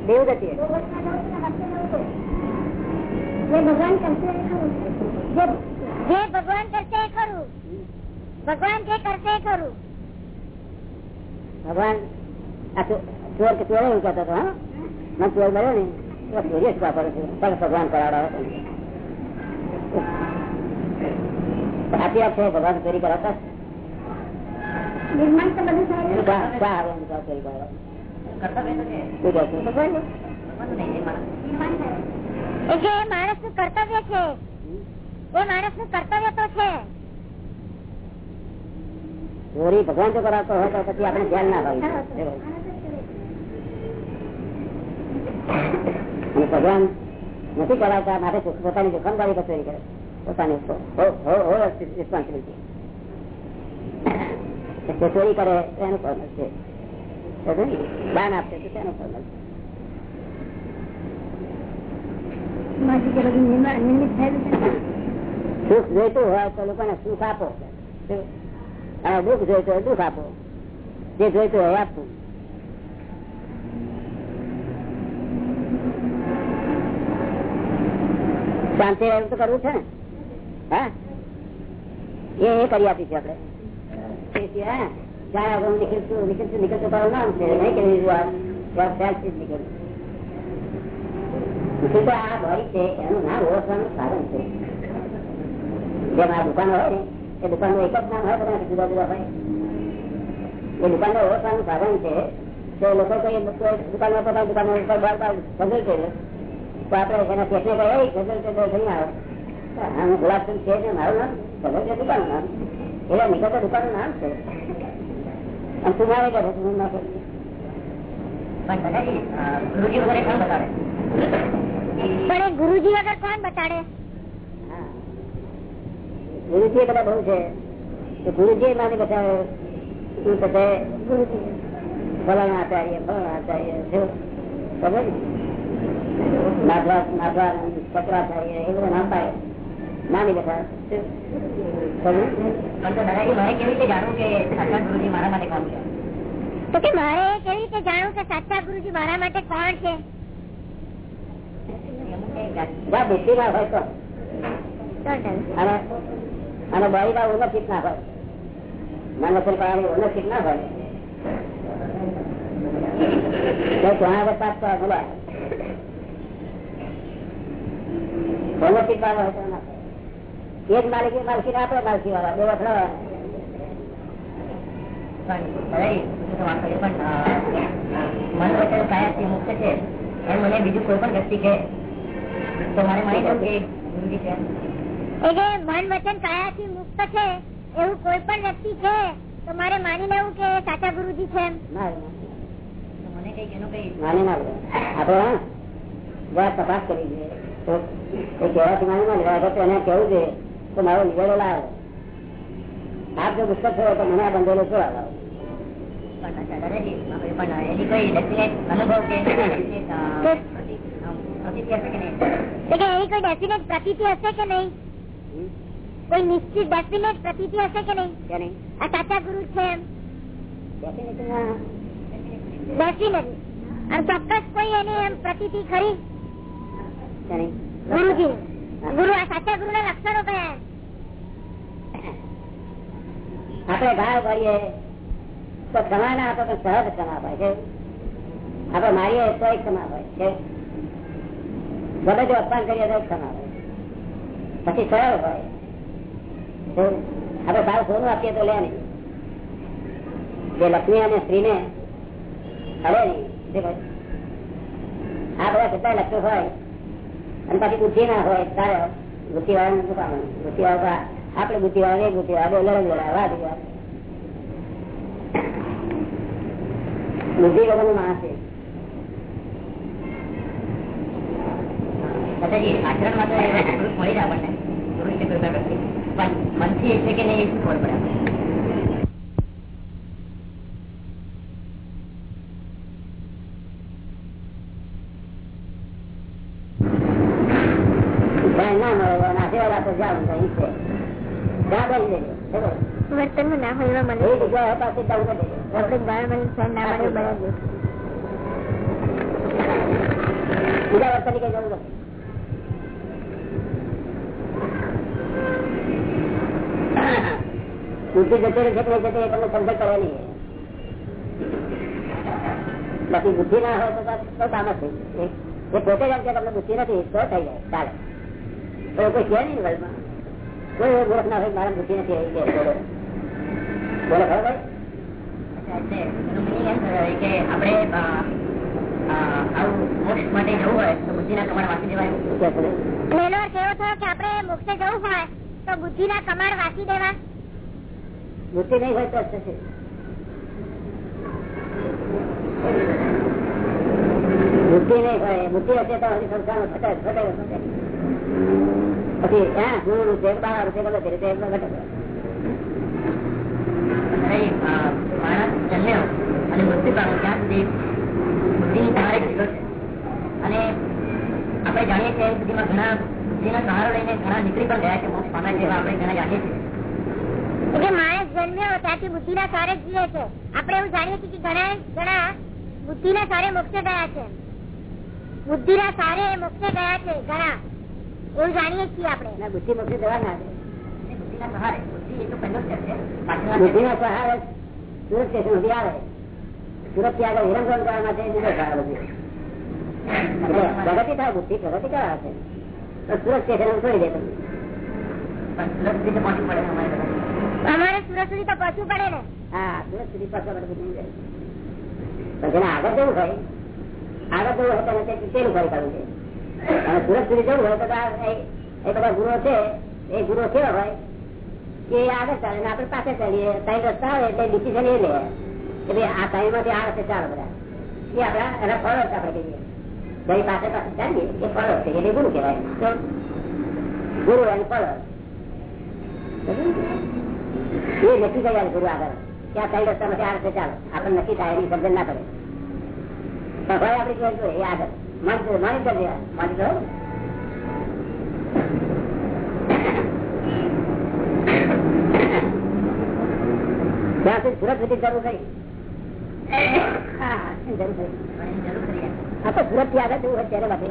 [SPEAKER 1] દેવગતિ
[SPEAKER 3] ભગવાન કરશે જે ભગવાન કરશે ખરું. ભગવાન જે કરશે ખરું.
[SPEAKER 1] ભગવાન ચોર કે ચોર એવું કહેતો હતો હા? મને ચોર મળ્યો ને તો ચોરી જ વાપરો છે. તારે ભગવાન કરાવડાવો સાચી વાત ભગવાન ચોરી કરાવતા?
[SPEAKER 4] કર્તવ્ય છે એ
[SPEAKER 3] માણસનું કર્તવ્ય તો છે.
[SPEAKER 1] ચોરી ભગવાન જો કરાતો હોય તો પછી આપણે ધ્યાન ના હોય ભગવાન નથી કરાવતા માટે પોતાની જોખમદારી પર કરે. પોતાની રિસ્પોન્સિબિલિટી ચોરી કરે એનું ફળ છે દાન આપશે તો તેનું મળશે? સુખ જોઈતું હોય તો લોકોને સુખ આપો? અને દુઃખ જોઈતું હોય દુઃખ આપો. જે જોઈતું હોય આપવું શાંતિ એવું તો કરવું છે ને? હા? એ કરી આપીશું આપડે નીકળતું નીકળતું નીકળતું નામ છે, નહીં કે વાત વાત ત્યારથી જ નીકળ્યું બીજું આ ભય છે, એનું નામ ઓળખવાનું સારું છે. જેમ આ દુકાન હોય ને એ દુકાનનું એક જ નામ હોય બધા જુદા જુદા હોય. એ દુકાનનું ઓળખવાનું સાધન છે તો લોકો કઈ દુકાનમાં પોતાની દુકાન ઉપર બાર બાર બંધ છે. તો આપડે એના શેઠને કહે "એ, છે તો થઈ આવો. આમ ગુલાબચંદ છે ને મારું નામ? ગઝલ છે દુકાનનું નામ. એવા દુકાનનું નામ છે. અને તું મારે કરે તું ના કરે
[SPEAKER 5] પણ ગુરુજી વગર કોણ બતાડે
[SPEAKER 3] પણ એ ગુરુજી વગર કોણ બતાડે
[SPEAKER 1] હા. ગુરુજી બધા બહુ છે. તો ગુરુજી માને બતાવે શું થશે ગુરુજી ફલાણા આચાર્ય ફલાણા આચાર્ય છે ખબર નાથવા નાથવા પકડાચાર્ય એ બધા પાડે. નાની
[SPEAKER 5] તો મારે કેવી રીતે જાણવું કે મારા માટે કોણ છે?
[SPEAKER 3] તો કે મારે કેવી રીતે જાણવું કે સાચા ગુરુજી મારા માટે કોણ છે?
[SPEAKER 1] બુદ્ધિ ના હોય તો. અને બળીમાં ઓનરશીપ ના હોય. ના હોય. તો ઘણા હોય. તો ના એક માલિકી
[SPEAKER 5] છે. મને બીજું કોઈ પણ વ્યક્તિ કહે, તો મારે માહિતી છે.
[SPEAKER 3] એ કે મન વચન કાયાથી મુક્ત છે? એવું કોઈ પણ વ્યક્તિ છે? તો મારે માની લેવું કે સાચા ગુરુજી છે
[SPEAKER 5] મને
[SPEAKER 1] માની તપાસ કરી તો એ માની ના લેવા તો એને કેવું છે તો મારો નિવેડો લાવો. આપ જો ગુસ્સો થયો તો મને આ બંધેલો શું લાવો?
[SPEAKER 5] અનુભવ પ્રતિ- છે
[SPEAKER 3] હશે કે નહીં? કોઈ નિશ્ચિત ડેફિનેટ પ્રતીતિ હશે કે નહીં? આ સાચા ગુરુ છે એમ? ડેફિનેટ અને ચોક્કસ કોઈ એની એમ પ્રતીતિ ખરી? ગુરુજી ગુરુ આ સાચા ગુરુ ના લક્ષણો કયા
[SPEAKER 1] આપણે ભાવ કરીએ તો ક્ષમા ના આપે તો સહજ ક્ષમા છે. આપણે મારીએ તો ક્ષમા અપાય છે. ગમે જો અપમાન કરીએ તો ક્ષમા પછી સરળ હોય આપણે ભાવ સોનું આપીએ તો લે નહીં જે લક્ષ્મી અને સ્ત્રીને હવે નહીં આ બધા કેટલાય લક્ષણ હોય, અને પછી બુદ્ધિ ના હોય, તારે બુદ્ધિ વાળાને શું બુદ્ધિ વાળા આપણે બુદ્ધિ વાળા નહીં બુદ્ધિ વાળા લડમ લડા વાત બુદ્ધિ વગરનો માણસ છે.
[SPEAKER 5] આચરણમાં તો મળી જ આપણને. પુરુષ કે કોઈ પણ વ્યક્તિ પણ મનથી એ કે નહીં ખબર પડે?
[SPEAKER 1] ધ્યાન ના
[SPEAKER 3] ના હોય એવા
[SPEAKER 1] મને
[SPEAKER 3] આપણે ગાળવાની સહન ના મળે બરાબર.
[SPEAKER 1] બીજા વર્તન કઈ જવું નથી બુદ્ધિ જતી રહે છે જતી તમને સમજણ કરવાની બાકી બુદ્ધિ ના હોય તો તો કામ નથી એ પોતે જ તમને બુદ્ધિ નથી તો થઈ જાય ચાલે. તો કોઈ છે નહીં વર્લ્ડમાં કોઈ એવો ગોરખ ના હોય મારા બુદ્ધિ નથી કે બોલો. બોલો ખબર ભાઈ
[SPEAKER 5] આપણે આવું મોક્ષ માટે જવું હોય તો બુદ્ધિના કમાડ વાંચી દેવાય
[SPEAKER 3] એવો થયો કે આપણે મોક્ષે જવું હોય તો બુદ્ધિ ના કમાડ વાંચી દેવા?
[SPEAKER 1] બુદ્ધિ નહીં હોય તો થશે બુદ્ધિ નહીં હોય બુદ્ધિ હશે તો હજી સંસ્થાનો ફટાય ફટાય પછી ત્યાં ગુરુ રૂપે બાર રૂપિયા બધો તે રીતે ઘટે
[SPEAKER 5] માણસ જન્મ્યો અને મૃત્યુ પામ્યો ત્યાં સુધી બુદ્ધિની તમારે છે. અને આપણે જાણીએ છીએ ઘણા બુદ્ધિનો સહારો લઈને ઘણા નીકળી પણ ગયા છે મોક્ષ પામ્યા છે આપણે ઘણા જાણીએ છીએ.
[SPEAKER 3] એટલે માણસ જન્મ્યો ત્યાંથી બુદ્ધિ ના સારે જીવે છે. આપણે એવું જાણીએ છીએ કે ઘણા ઘણા બુદ્ધિ ના સારે મોક્ષે ગયા છે. બુદ્ધિ ના સારે મોક્ષે ગયા છે ઘણા. એવું જાણીએ છીએ આપણે.
[SPEAKER 1] બુદ્ધિ મોક્ષે જવા ના
[SPEAKER 5] બુદ્ધિ એ તો પહેલો સ્ટેપ છે.
[SPEAKER 1] નો સહારે સુરત સ્ટેશન સુધી આવે સુરતથી આગળ હિરણગોળ જવા માટે પ્રગતિ થાય બુદ્ધિ પ્રગતિ કરાવે છે સુરત સ્ટેશન છોડી દે તમને
[SPEAKER 5] પહોંચવું અમારે
[SPEAKER 3] સુરત સુધી તો પહોંચવું પડે ને.
[SPEAKER 1] હા, સુરત સુધી પાછા બધું બુદ્ધિ જાય. પણ જેને આગળ જવું હોય આગળ જવું હોય તેને તે પેલું કરવું છે અને સુરત સુધી જવું હોય તો એ બધા ગુરુ છે. એ ગુરુ કેવા હોય? કે આગળ ચાલે ને આપડે પાસે ચાલીએ ત્રણ રસ્તા આવે એટલે ડિસિઝન એ લે. કે ભાઈ આ ટાઈમમાંથી આ રસ્તે ચાલો બધા. એ આપડા એના ફળ આપડે કહીએ. ભાઈ પાસે પાસે ચાલીએ, એ ફળ છે. એટલે ગુરુ કહેવાય. ગુરુ એનું ફળ એ નક્કી કરવાનું ગુરુ આગળ. ક્યાં કઈ રસ્તા માંથી આ રસ્તે ચાલો આપણે નક્કી થાય, એની સમજણ ના પડે. પણ આપડે કહેવાય એ આગળ. માની માની કરજે માની કરો ત્યાં સુધી સુરત સુધી જરૂર થઈ હા તો સુરત આગળ જવું હોય, ત્યારે વાંચી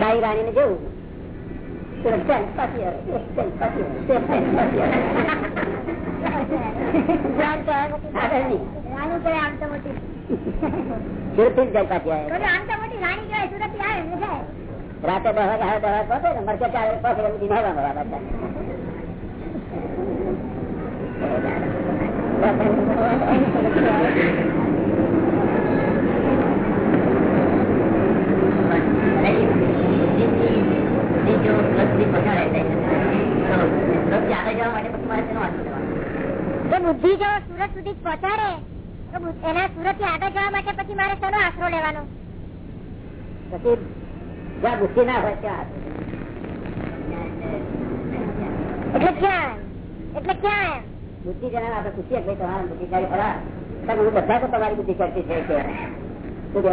[SPEAKER 1] સાઈ રાણી ને જેવું સુરત ચાલ પાછી આવે ચાલ પાછી આવે આગળ નહીં
[SPEAKER 3] રાણી કહેવાય આમ તો મોટી
[SPEAKER 1] સુરતથી જ જાય પાછી આવે
[SPEAKER 3] બોલો, આમ તો મોટી રાણી કહેવાય સુરત થી આવે ને જાય
[SPEAKER 1] રાતે દસ વાગે પહોંચે ને મરચે ચાલે પહોંચે એમ હતા મારા બધા
[SPEAKER 5] જો સુરત
[SPEAKER 3] બુદ્ધિ જો સુરત સુધી પહોંચાડે તો એના સુરતથી આગળ જવા માટે પછી મારે શેનો આશરો લેવાનો?
[SPEAKER 1] પછી જ્યાં બુદ્ધિ ના હોય ત્યાં
[SPEAKER 3] એટલે ક્યાં? એટલે ક્યાં?
[SPEAKER 1] બુદ્ધિ જણાવે આપણે પૂછીએ કે તમારા બુદ્ધિશાળી પડા બધા તો તમારી બુદ્ધિ કરતી છે. કે શું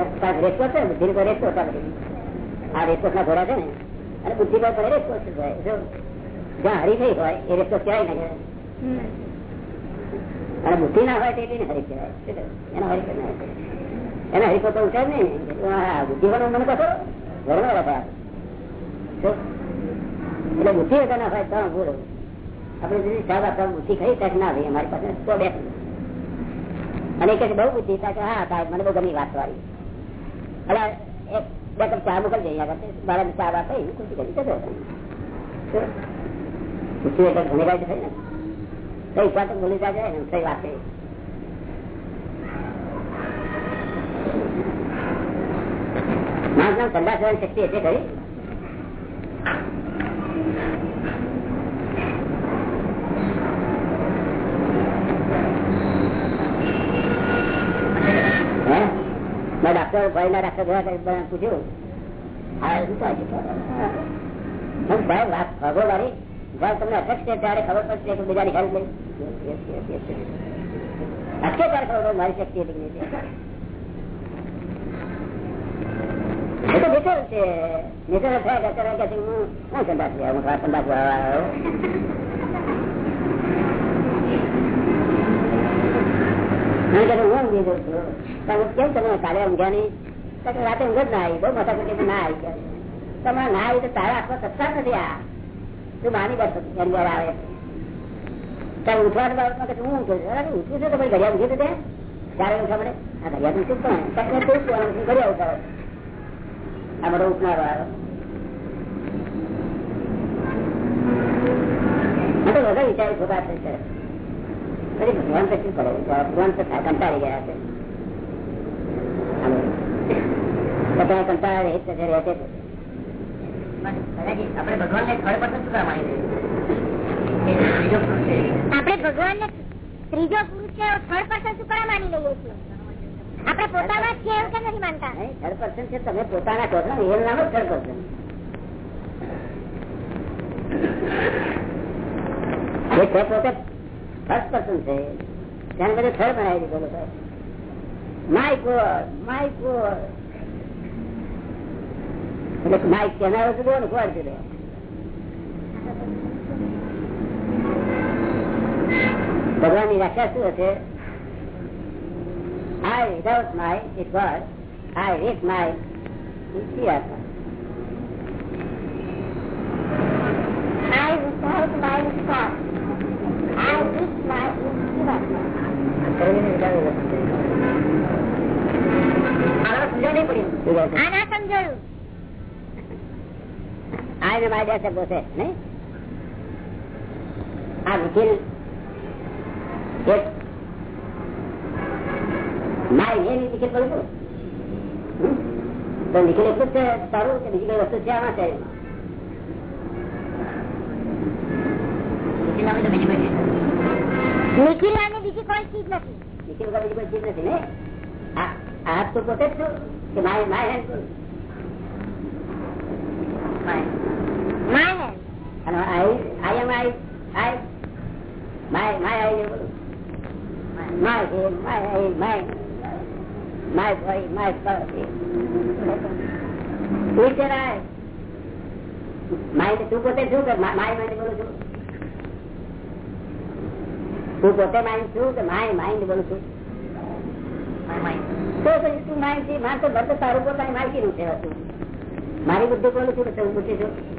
[SPEAKER 1] રેસો છે બુદ્ધિ તો રેસો હતા બધી આ રેસો ના ઘોડા છે ને અને બુદ્ધિ પર પડે રેસો છે જ્યાં હરી થઈ હોય એ રેસો ક્યાંય ના? કહેવાય અને બુદ્ધિ ના હોય તો એટલી હરી કહેવાય. એનો હરી ના? હોય. હરીકો તો ઉઠાય ને બુદ્ધિ વાળો મને કહો ઘરનો હતા એટલે બુદ્ધિ વગર ના હોય તો ભૂલ આપણે જુદી સાહેબ આપણે બુદ્ધિ ખરી તક ના ભાઈ અમારી પાસે તો બે અને કે બહુ બુદ્ધિ થાય કે હા સાહેબ મને બહુ ગમી વાત વાળી એટલે એક બે કપ ચા મોકલ જઈએ આગળ બાળક ચા વાત થઈ ખુશી કરી જતો ખુશી એટલે વાત થઈ ને? વાત બોલી જાય ને? વાત થઈ માણસ નામ ઠંડા શક્તિ એટલે ખરી. ના ડાક્ટર ગયા પૂછ્યું. તમને અટકે હું હું કીધું, હું તમે કેમ તમે કાલે ઊંઘ્યા નહીં રાતે ઊંઘ જ ના આવી. બહુ મોટા મોટી ના આવી ગયા ના આવી તો તારા હાથમાં સત્તા નથી આ. તું માની બસ વાર આવે. તારે ઉઠવાની બાબતમાં કે હું ઊંઘું છું તો ભાઈ ઘડિયા ઊંઘી તો દે ત્યારે ઉઠા આ ઘડિયા ઊંઘું પણ ઘડિયા ઉઠાવે. આ બધો ઉઠનારો આવ્યો. તો બધા વિચારી થઈ પછી ભગવાન તો શું કરે? ભગવાન તો કંટાળી ગયા છે. બધા કંટાળા રહે છે
[SPEAKER 5] આપણે ભગવાન ને થર્ડ પર્સન શું છે
[SPEAKER 3] આપણે ભગવાન ને ત્રીજો પુરુષ છે થર્ડ પર્સન શું કરવા માની લઈએ છીએ? આપણે પોતાના છે એવું કેમ નથી માનતા?
[SPEAKER 1] થર્ડ પર્સન છે તમે પોતાના કહો છો એનું નામ થર્ડ પર્સન એ છે. પોતે ફર્સ્ટ પર્સન છે તેને બધું થર્ડ બનાવી દીધો માય ગોડ માય ગોડ. એટલે માઇક કેનારો જુદો ને ગોડ જુદો ભગવાનની વ્યાખ્યા શું હશે I without mind is God. I with mind is the Atma.
[SPEAKER 3] I without my thought. I with my Jivatma.
[SPEAKER 5] આગળ સમજાય નહીં પડ્યું
[SPEAKER 1] કહે છે?
[SPEAKER 3] આ
[SPEAKER 1] શબ્દો છે નહીં આ વિકિલ એક માય એ નિખિલ કરું? તો નિખિલ એટલું છે તારું કે બીજી કઈ વસ્તુ છે આમાં
[SPEAKER 5] તો બીજી કોઈ ચીજ નથી.
[SPEAKER 3] બીજી કોઈ ચીજ નથી
[SPEAKER 1] નિખિલ વગર બીજી કોઈ ચીજ નથી ને આ આ તો પોતે જ છું કે માય માય હેન્ડ ભાઈ તું પોતે શું માઇન્ડ બોલું છું. તું પોતે માઇન્ડ છું કે? માય માઇન્ડ બોલું છું. તો પછી તું માઇન્ડ છે મારે તો બધું તારું પોતાની માલકી નું છે હતું મારી બુદ્ધિ બોલું છું? કે તું બુદ્ધિ છું.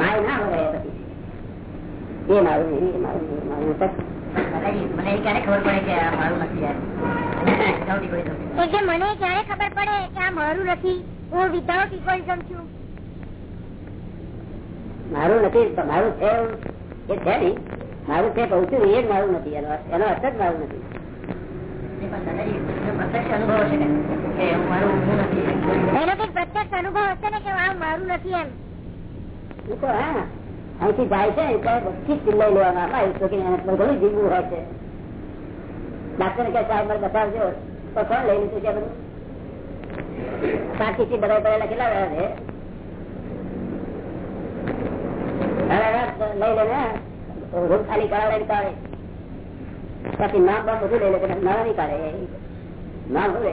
[SPEAKER 1] માય ના હોય પછી એ મારું નહીં મારું મારું
[SPEAKER 5] મને ક્યારે ખબર પડે કે આ મારું નથી યાર? Without egoism.
[SPEAKER 3] તો કે મને ક્યારે ખબર પડે કે આ મારું નથી હું વિધાઉટ ઇગોઇઝમ છું.
[SPEAKER 1] મારું નથી મારું છે એ છે નહીં. મારું છે કહું છું એ જ મારું નથી એનો એનો અર્થ જ મારું નથી.
[SPEAKER 5] પ્રત્યક્ષ અનુભવ હશે ને કે મારું હું નથી
[SPEAKER 3] એનો કઈ પ્રત્યક્ષ અનુભવ હશે ને કે આ મારું નથી એમ.
[SPEAKER 1] અહીંથી જાય છે ત્યારે બધી ચિલ્લાઈ લેવામાં આવે તો ઘણું જીવવું હોય છે. ડાક્ટર કે સાહેબ મને બતાવજો. તો કોણ લઈ લીધું છે બધું? સાચી બધા પડેલા કેટલા રહ્યા છે લઈ લે ને રૂમ ખાલી કરાવે કાઢે પછી નામ બામ બધું લઈ લે, પણ નામ નહીં કાઢે નામ લઈ લે?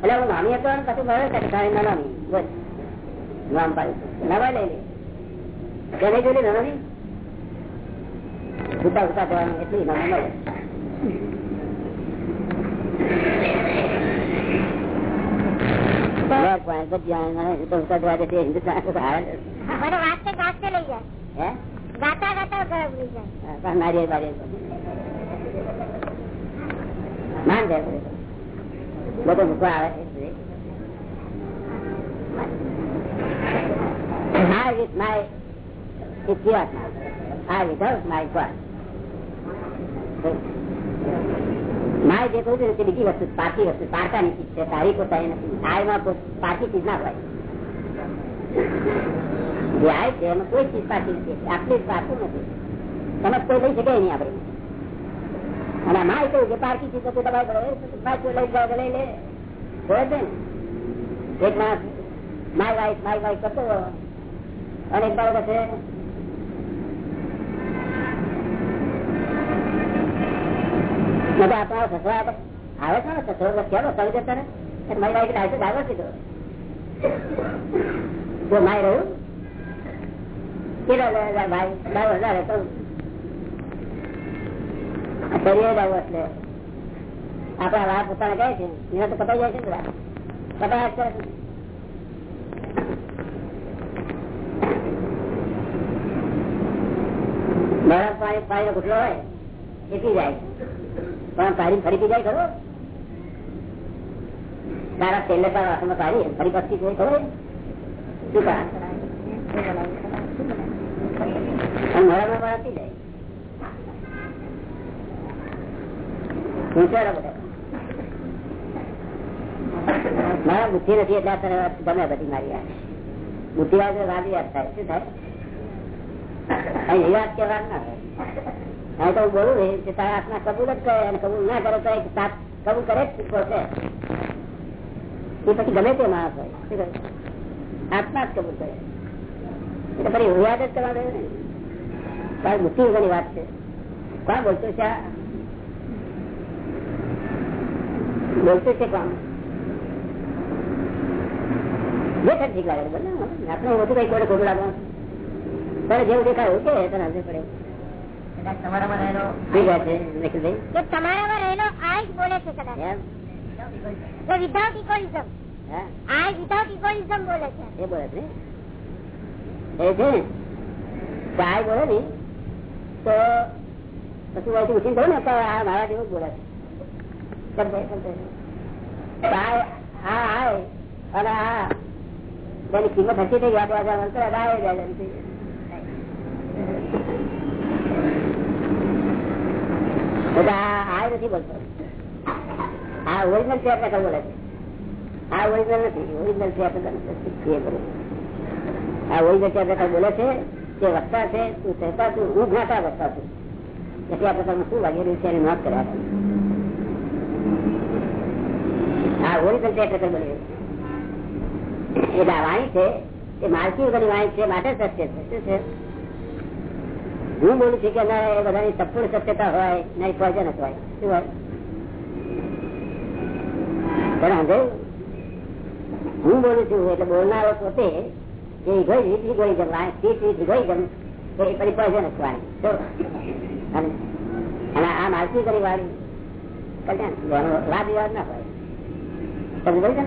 [SPEAKER 1] એટલે હું નાની હતો ને, પછી મળે કે તારી ના નામી બસ નામ લઈ લે. તેને જોઈ લે. નાની ઉતા ઉતા જવાનું એટલી નામ મળે. લોકો મૂકવા આવે I with my it's Jivatma. I without my God. My જે કહું છું તે બીજી વસ્તુ પારકી વસ્તુ, પારકાની ચીજ છે, તારી પોતાની નથી. આયમાં પારકી ચીજ ના હોય. જે આય છે, એમાં કોઈ ચીજ પારકી નથી. આટલી જ નથી. તમે કોઈ લઈ શકે નહીં આપણે. અને માય કહ્યું કે પારકી ચીજ હતું તમારે લઈ જાય લઈ લે. એક માણસ, માય વાઈફ માય વાઈફ કરતો અને બાળક છે આપણા સસરો આવે છે ને સસરો? ચાલો કરી દેતા ને? મારી વાઈફ ડાયરેક્ટ ડાયવર કીધો જો માય રહ્યું કેટલા ભાઈ? ડાયવર હજાર કહું શરીર ડાયવર એટલે. આપણા વાર પોતાને કહે છે. એને તો જાય છે ને. કરે છે બરફ પાણી ઘૂંટલો હોય એ પી જાય. પણ પાણી ફરી જાય ખરો? તારા તેલે તારા હાથમાં પાણી ફરી પછી જોઈ ખબર શું કા મારા બુદ્ધિ નથી એટલે તમે બધી મારી બુદ્ધિ તો રાજી વાત થાય. શું થાય અહીં એ વાત કહેવા ના હોય અહીં તો બોલું કે તારા હાથમાં કબૂલ જ કરે અને કબૂલ એ પછી ગમે તે માણસ જ કબૂલ કરે. એટલે ફરી યાદ જ કરવા દે ને. તારી બુદ્ધિ વગરની વાત છે. કોણ બોલતો છે? બોલતું છે કોણ? ખર ઠીક લાગે આપણે ઓછું કઈ કોઈ ખોટું લાગવાનું તને જેવું દેખાય એવું કે તને હશે પડે
[SPEAKER 5] તમારામાં રહેલો
[SPEAKER 3] આ જ બોલે છે કદાચ વિધાઉટ ઇકોલિઝમ
[SPEAKER 1] હા
[SPEAKER 3] આ વિધાઉટ ઇકોલિઝમ બોલે છે
[SPEAKER 1] એ બોલે છે એ છે બોલે ને તો પછી ઉઠીને કહું ને તો આ મારા જેવું જ બોલે છે સમજાય હા આય અને આ તેની કિંમત હસી થઈ ગયા આવે જાય એમ એટલે નથી બોલતો. આ ઓરિજિનલ છે આપણે બોલે છે આ ઓરિજિનલ નથી. ઓરિજિનલ છે આપણે આ ઓરિજિનલ છે આપણે બોલે છે તે વક્તા છે, તું કહેતા છું હું જ્ઞાતા વક્તા છું. એટલે આપણે તમને શું લાગેલું છે એની નોંધ કરવા આ ઓરિજિનલ છે આપણે બોલે એટલે આ વાણી છે, એ માલકી વગરની વાણી છે, માટે સત્ય છે. શું છે? હું બોલું છું કે ના એ બધાની સંપૂર્ણ સત્યતા હોય ના પોઈઝન હોય. શું હોય? પણ સમજાયું હું બોલું છું, એટલે બોલનારો પોતે જે ઇગોઇઝમ ઇગોઇઝમ એ પછી પોઈઝન વાળી તો અને આ માલકી કરી વાળી, કલ્યાણ વાદ વિવાદ ના હોય. તમે બોલ ને.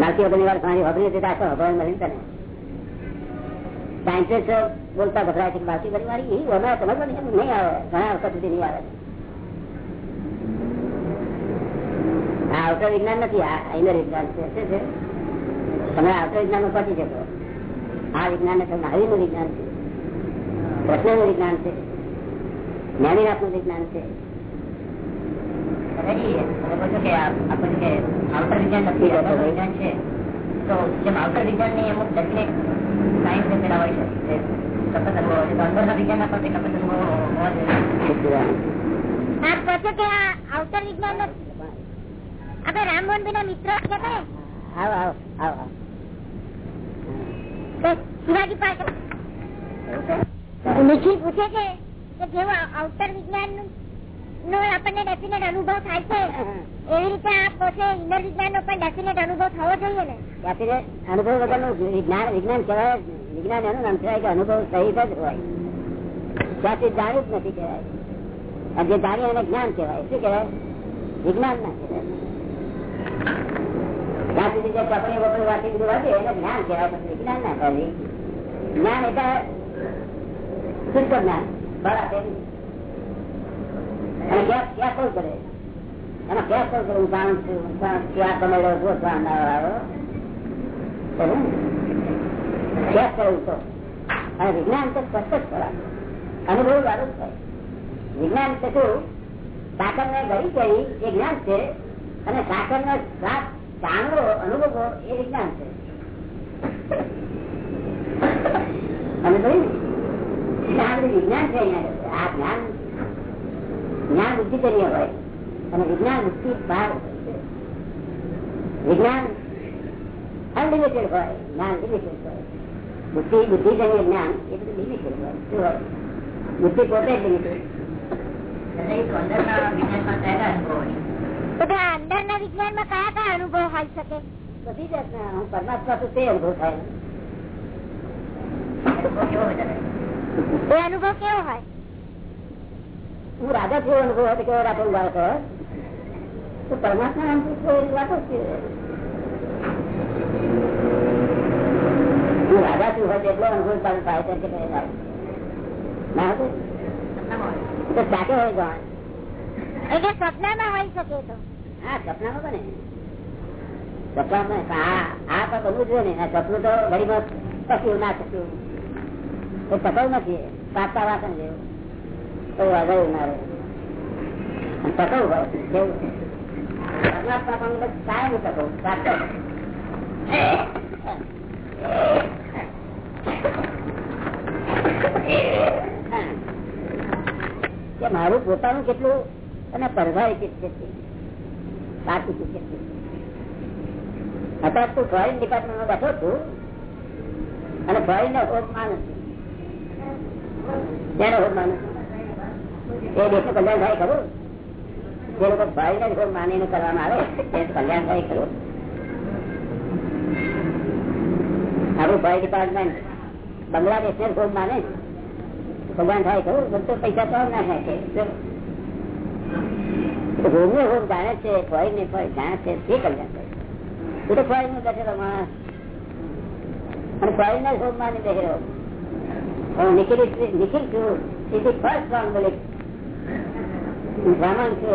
[SPEAKER 1] માલકી વગરની વાર ઘણી હબરી હતી આખો હબરણ મળી તને. સાયન્ટિસ્ટ બોલતા ગભરાય છે બાકી વાળી એ વગર સમજવાની નહીં આવે, ઘણા વખત સુધી નહીં આવે. આ આઉટર વિજ્ઞાન નથી, આ ઇનર વિજ્ઞાન છે. શું છે? તમે આવતા વિજ્ઞાન પહોંચી શકો. આ વિજ્ઞાન તમને હરિનું વિજ્ઞાન છે. કૃષ્ણનું વિજ્ઞાન છે. જ્ઞાનીનાથનું વિજ્ઞાન છે.
[SPEAKER 5] આવતા વિજ્ઞાન નથી વિજ્ઞાન છે. તો જેમ આવતા વિજ્ઞાનની અમુક ડેફિનેટ સાયન્સ પેલા હોય છે. કપતંગો હોય તો અંદરના વિજ્ઞાન ના પાસે કપતંગો હોવા જોઈએ.
[SPEAKER 3] આપ કહો છો કે આ આઉટર વિજ્ઞાન નથી આપણે રામમોહનભાઈ ના મિત્ર હતા ને.
[SPEAKER 1] આવો આવો આવો આવો.
[SPEAKER 3] તો શિવાજી પાસે નિખિલ પૂછે છે કે જેવું અવતર વિજ્ઞાન નો આપણને ડેફિનેટ અનુભવ થાય છે. એવી રીતે આપ પોતે છો ઇનર વિજ્ઞાન નો પણ ડેફિનેટ અનુભવ થવો જોઈએ ને.
[SPEAKER 1] ડેફિનેટ અનુભવ વગરનું વિજ્ઞાન વિજ્ઞાન કહેવાય વિજ્ઞાન એનું નામ કહેવાય કે અનુભવ સહિત જ હોય. ત્યાંથી જાણ્યું જ નથી કહેવાય. અને જે જાણ્યું એને જ્ઞાન કહેવાય. શું કહેવાય? વિજ્ઞાન ના જ્ઞાન કહેવાય. વિજ્ઞાન ના કહેવાય. જ્ઞાન એટલે શુદ્ધ જ્ઞાન. બરાબર. કરવું વિજ્ઞાન તો સ્પષ્ટ જ ખરા અનુભવ વાળું થાય. વિજ્ઞાન તો શું સાકર ને ગરી કરી એ જ્ઞાન છે, અને સાકર ને સાત જાણવો અનુભવો એ વિજ્ઞાન છે. અને ભાઈ આ બધું વિજ્ઞાન છે અહીંયા. આ જ્ઞાન જ્ઞાન બુદ્ધિજન્ય હોય અને વિજ્ઞાન બુદ્ધિ બહાર વિજ્ઞાન અનલિમિટેડ હોય જ્ઞાન લિમિટેડ હોય. બુદ્ધિ બુદ્ધિજન્ય જ્ઞાન એ બધું લિમિટેડ હોય. શું હોય? બુદ્ધિ પોતે જ લિમિટેડ
[SPEAKER 5] અંદરના વિજ્ઞાનમાં કયા
[SPEAKER 3] કયા અનુભવ હોય શકે?
[SPEAKER 1] બધી જાતના હું પરમાત્મા તો તે અનુભવ થાય?
[SPEAKER 3] એ અનુભવ કેવો હોય?
[SPEAKER 1] હું રાજા જેવો અનુભવ હતો તો કેવો રાખો બાળક હોય તો પરમાત્મા તો એની વાતો છે. હું રાજા છું હોય તો એટલો અનુભવ પાછો થાય છે કે ના હોય? તો જાગે હોય જાણ
[SPEAKER 3] એટલે સપનામાં હોઈ શકે તો.
[SPEAKER 1] હા સપનામાં બને. સપનામાં આ આ તો બનવું જોઈએ ને સપનું તો ઘડીમાં પસ્યું ના થતું. એ પકડ નથી. પાતા વાસણ જેવું. મારું પોતાનું કેટલું અને પરભાઈ કેટલી છું? કેટલું અત્યારે તું ફોરેન ડિપાર્ટમેન્ટમાં બેઠો છું. અને ફોરેન ને હોદ માનું છું. જેને હોદ માનું છું? એ દેશનું કલ્યાણ થાય ખરું? જે લોકો ફોરેન જ હોદ માનીને કરવામાં આવે? તે કલ્યાણ થાય ખરું. આપણું ફોરેન ડિપાર્ટમેન્ટ બાંગ્લાદેશ ને ભોગ માને? ભગવાન થાય ખરું? બધો પૈસા તો ના થાય છે ભોગ ને ભોગ જાણે છે ફોઈ ને ફોઈ જાણે છે, તે કલ્યાણ કરે એ તો ફોઈ નું બેઠેલો માણસ અને ફોઈ ના ભોગ માની બેઠેલો નિખિલ નિખિલ છું. ફર્સ્ટ રોંગ બિલીફ હું બ્રાહ્મણ છું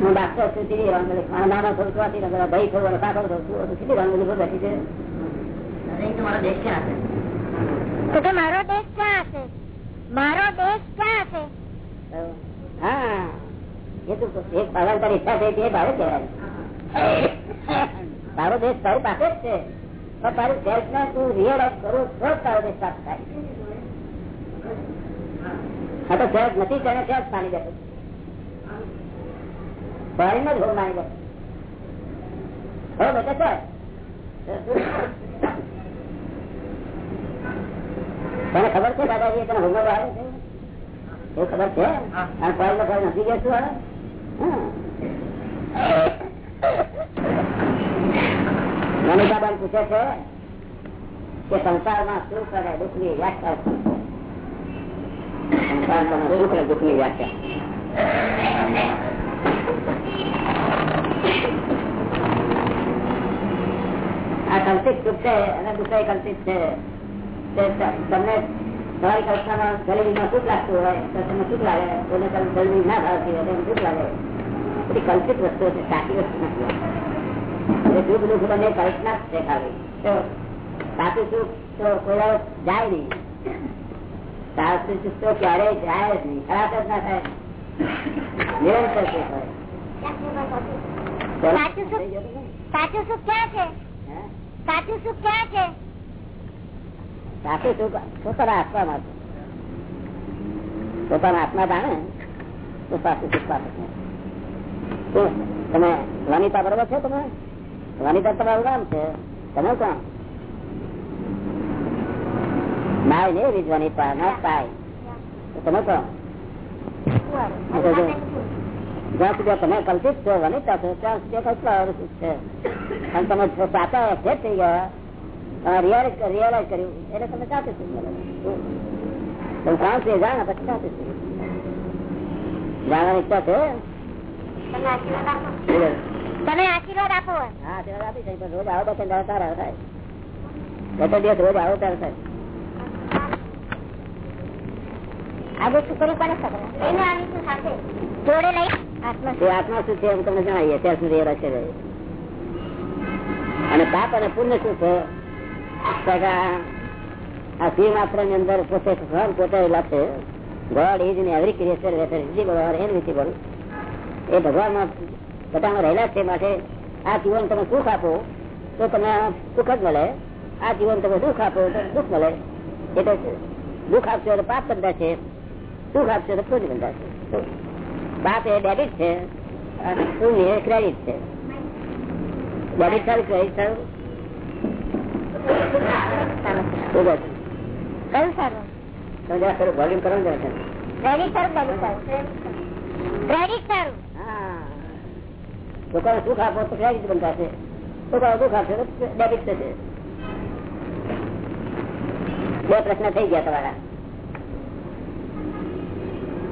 [SPEAKER 1] હું ડાક્ટર છું સીધી રોંગ મારા નાના થોડું ચોથી નગર ભાઈ થોડું કાકો થોડું સીધી રોંગ બેઠી છે.
[SPEAKER 5] તમારો દેશ ક્યાં હશે?
[SPEAKER 3] તો મારો દેશ ક્યાં હશે? મારો દેશ ક્યાં હશે?
[SPEAKER 1] હા. એ તો એક ભગવાન તારી ઈચ્છા થઈ તે ભાવે કહેવાય. તારો દેશ તારી પાસે જ છે. પણ તારું સેલ્ફ ને તું રિયલાઇઝ કરું તો તારો દેશ પ્રાપ્ત થાય. તો સેલ્ફ નથી તેને સેલ્ફ માની જશે ફોરેન જ હોમ માની જશે બેટા સર તને ખબર છે દાદાજી તને હોમવર્ક આવે છે એ ખબર છે? અને ફોરેન નો ફોરેન નથી ગયો છું મનિકાબેન પૂછે છે કે સંસારમાં શું કરે દુઃખની વ્યાખ્યા સુખ અને દુઃખની વ્યાખ્યા તમને તમારી સુખ લાગતું હોય તમને સુખ લાગે. ના ભાવતી બધી કલ્પિત વસ્તુ છે, સાચી વસ્તુ નથી. એટલે દુઃખ દુઃખ કલ્પના જ છે તો સાચું સુખ તો કોઈ જાય નહીં. સાચું સુખ તો ક્યારેય જાય જ નહીં ખરાબ જ ના થાય. નિરંતર સુખ
[SPEAKER 3] સાચું સુખ ક્યાં છે? સાચું સુખ ક્યાં છે?
[SPEAKER 1] સાચું સુખ પોતાના આત્મામાં છે પોતાના આત્મા જાણે તો સાચું સુખ પાસે તમે વનિતા બરોબર છે તમે? વનિતા તમારું નામ છે. તમે કોણ? નાય ને એવી જ વનિતા ના પાય તો તમે કોણ જ્યાં સુધી તમે કલ્પિત છો વનિતા છો ત્યાં સુધી કલ્પના સુખ છે અને તમે જો સાચા એક્ઝેક્ટ થઈ ગયા રિયલાઇઝ રિયલાઇઝ કર્યું એટલે તમે સાચું સુખ મળે તમે કોણ છે જાણે પછી સાચું સુખ જાણવાની ઈચ્છા છે
[SPEAKER 3] તમે આશીર્વાદ આપો
[SPEAKER 1] બોલો.
[SPEAKER 3] તમે આશીર્વાદ આપો
[SPEAKER 1] હા તે આપી છે પણ રોજ આવો તો ત્યારે સારા થાય બે ત્રણ દિવસ રોજ આવો ત્યારે થાય
[SPEAKER 3] આવીશું સાથે? જોડે લઈ. આત્મા
[SPEAKER 1] આત્મા શું છે એમ તમને જણાવીએ. ત્યાં સુધી રહેશે અને પાપ અને પુણ્ય શું છે? આ- શિવ માત્રની અંદર પોતે ભગવાન પોતેલા છે God is in every creature એ ભગવાનમાં બધામાં રહેલા છે માટે આ જીવન તમે સુખ આપો તો તમને સુખ જ મળે. આ જીવન તમે દુઃખ આપો તો દુઃખ મળે. એટલે દુઃખ આપશો એટલે પાપ બંધાશે સુખ આપશે તો પુણ્ય બંધાશે બાપ એ ડેબિટ છે અને શું એ ક્રેડિટ છે. ડેબિટ સારું ક્રેડિટ સારું? શું કહો
[SPEAKER 3] કયું સારું
[SPEAKER 1] તમે જરા થોડું વોલ્યુમ કરો ને
[SPEAKER 3] ક્રેડિટ સારું ક્રેડિટ સારું.
[SPEAKER 1] હા. લોકોને સુખ આપો તો ક્રેડિટ બંધાશે. લોકોને દુઃખ આપશો તો ડેબિટ થશે બે પ્રશ્ન થઈ ગયા તમારા.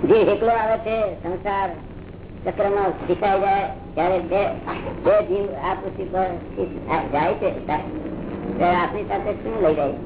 [SPEAKER 1] જે એકલો આવે છે, સંસાર ચક્રમાં શીખાઈ જાય, ત્યારે બે બે જીવ આ પૃથ્વી પર જાય છે. આપણી સાથે શું લઈ જાય?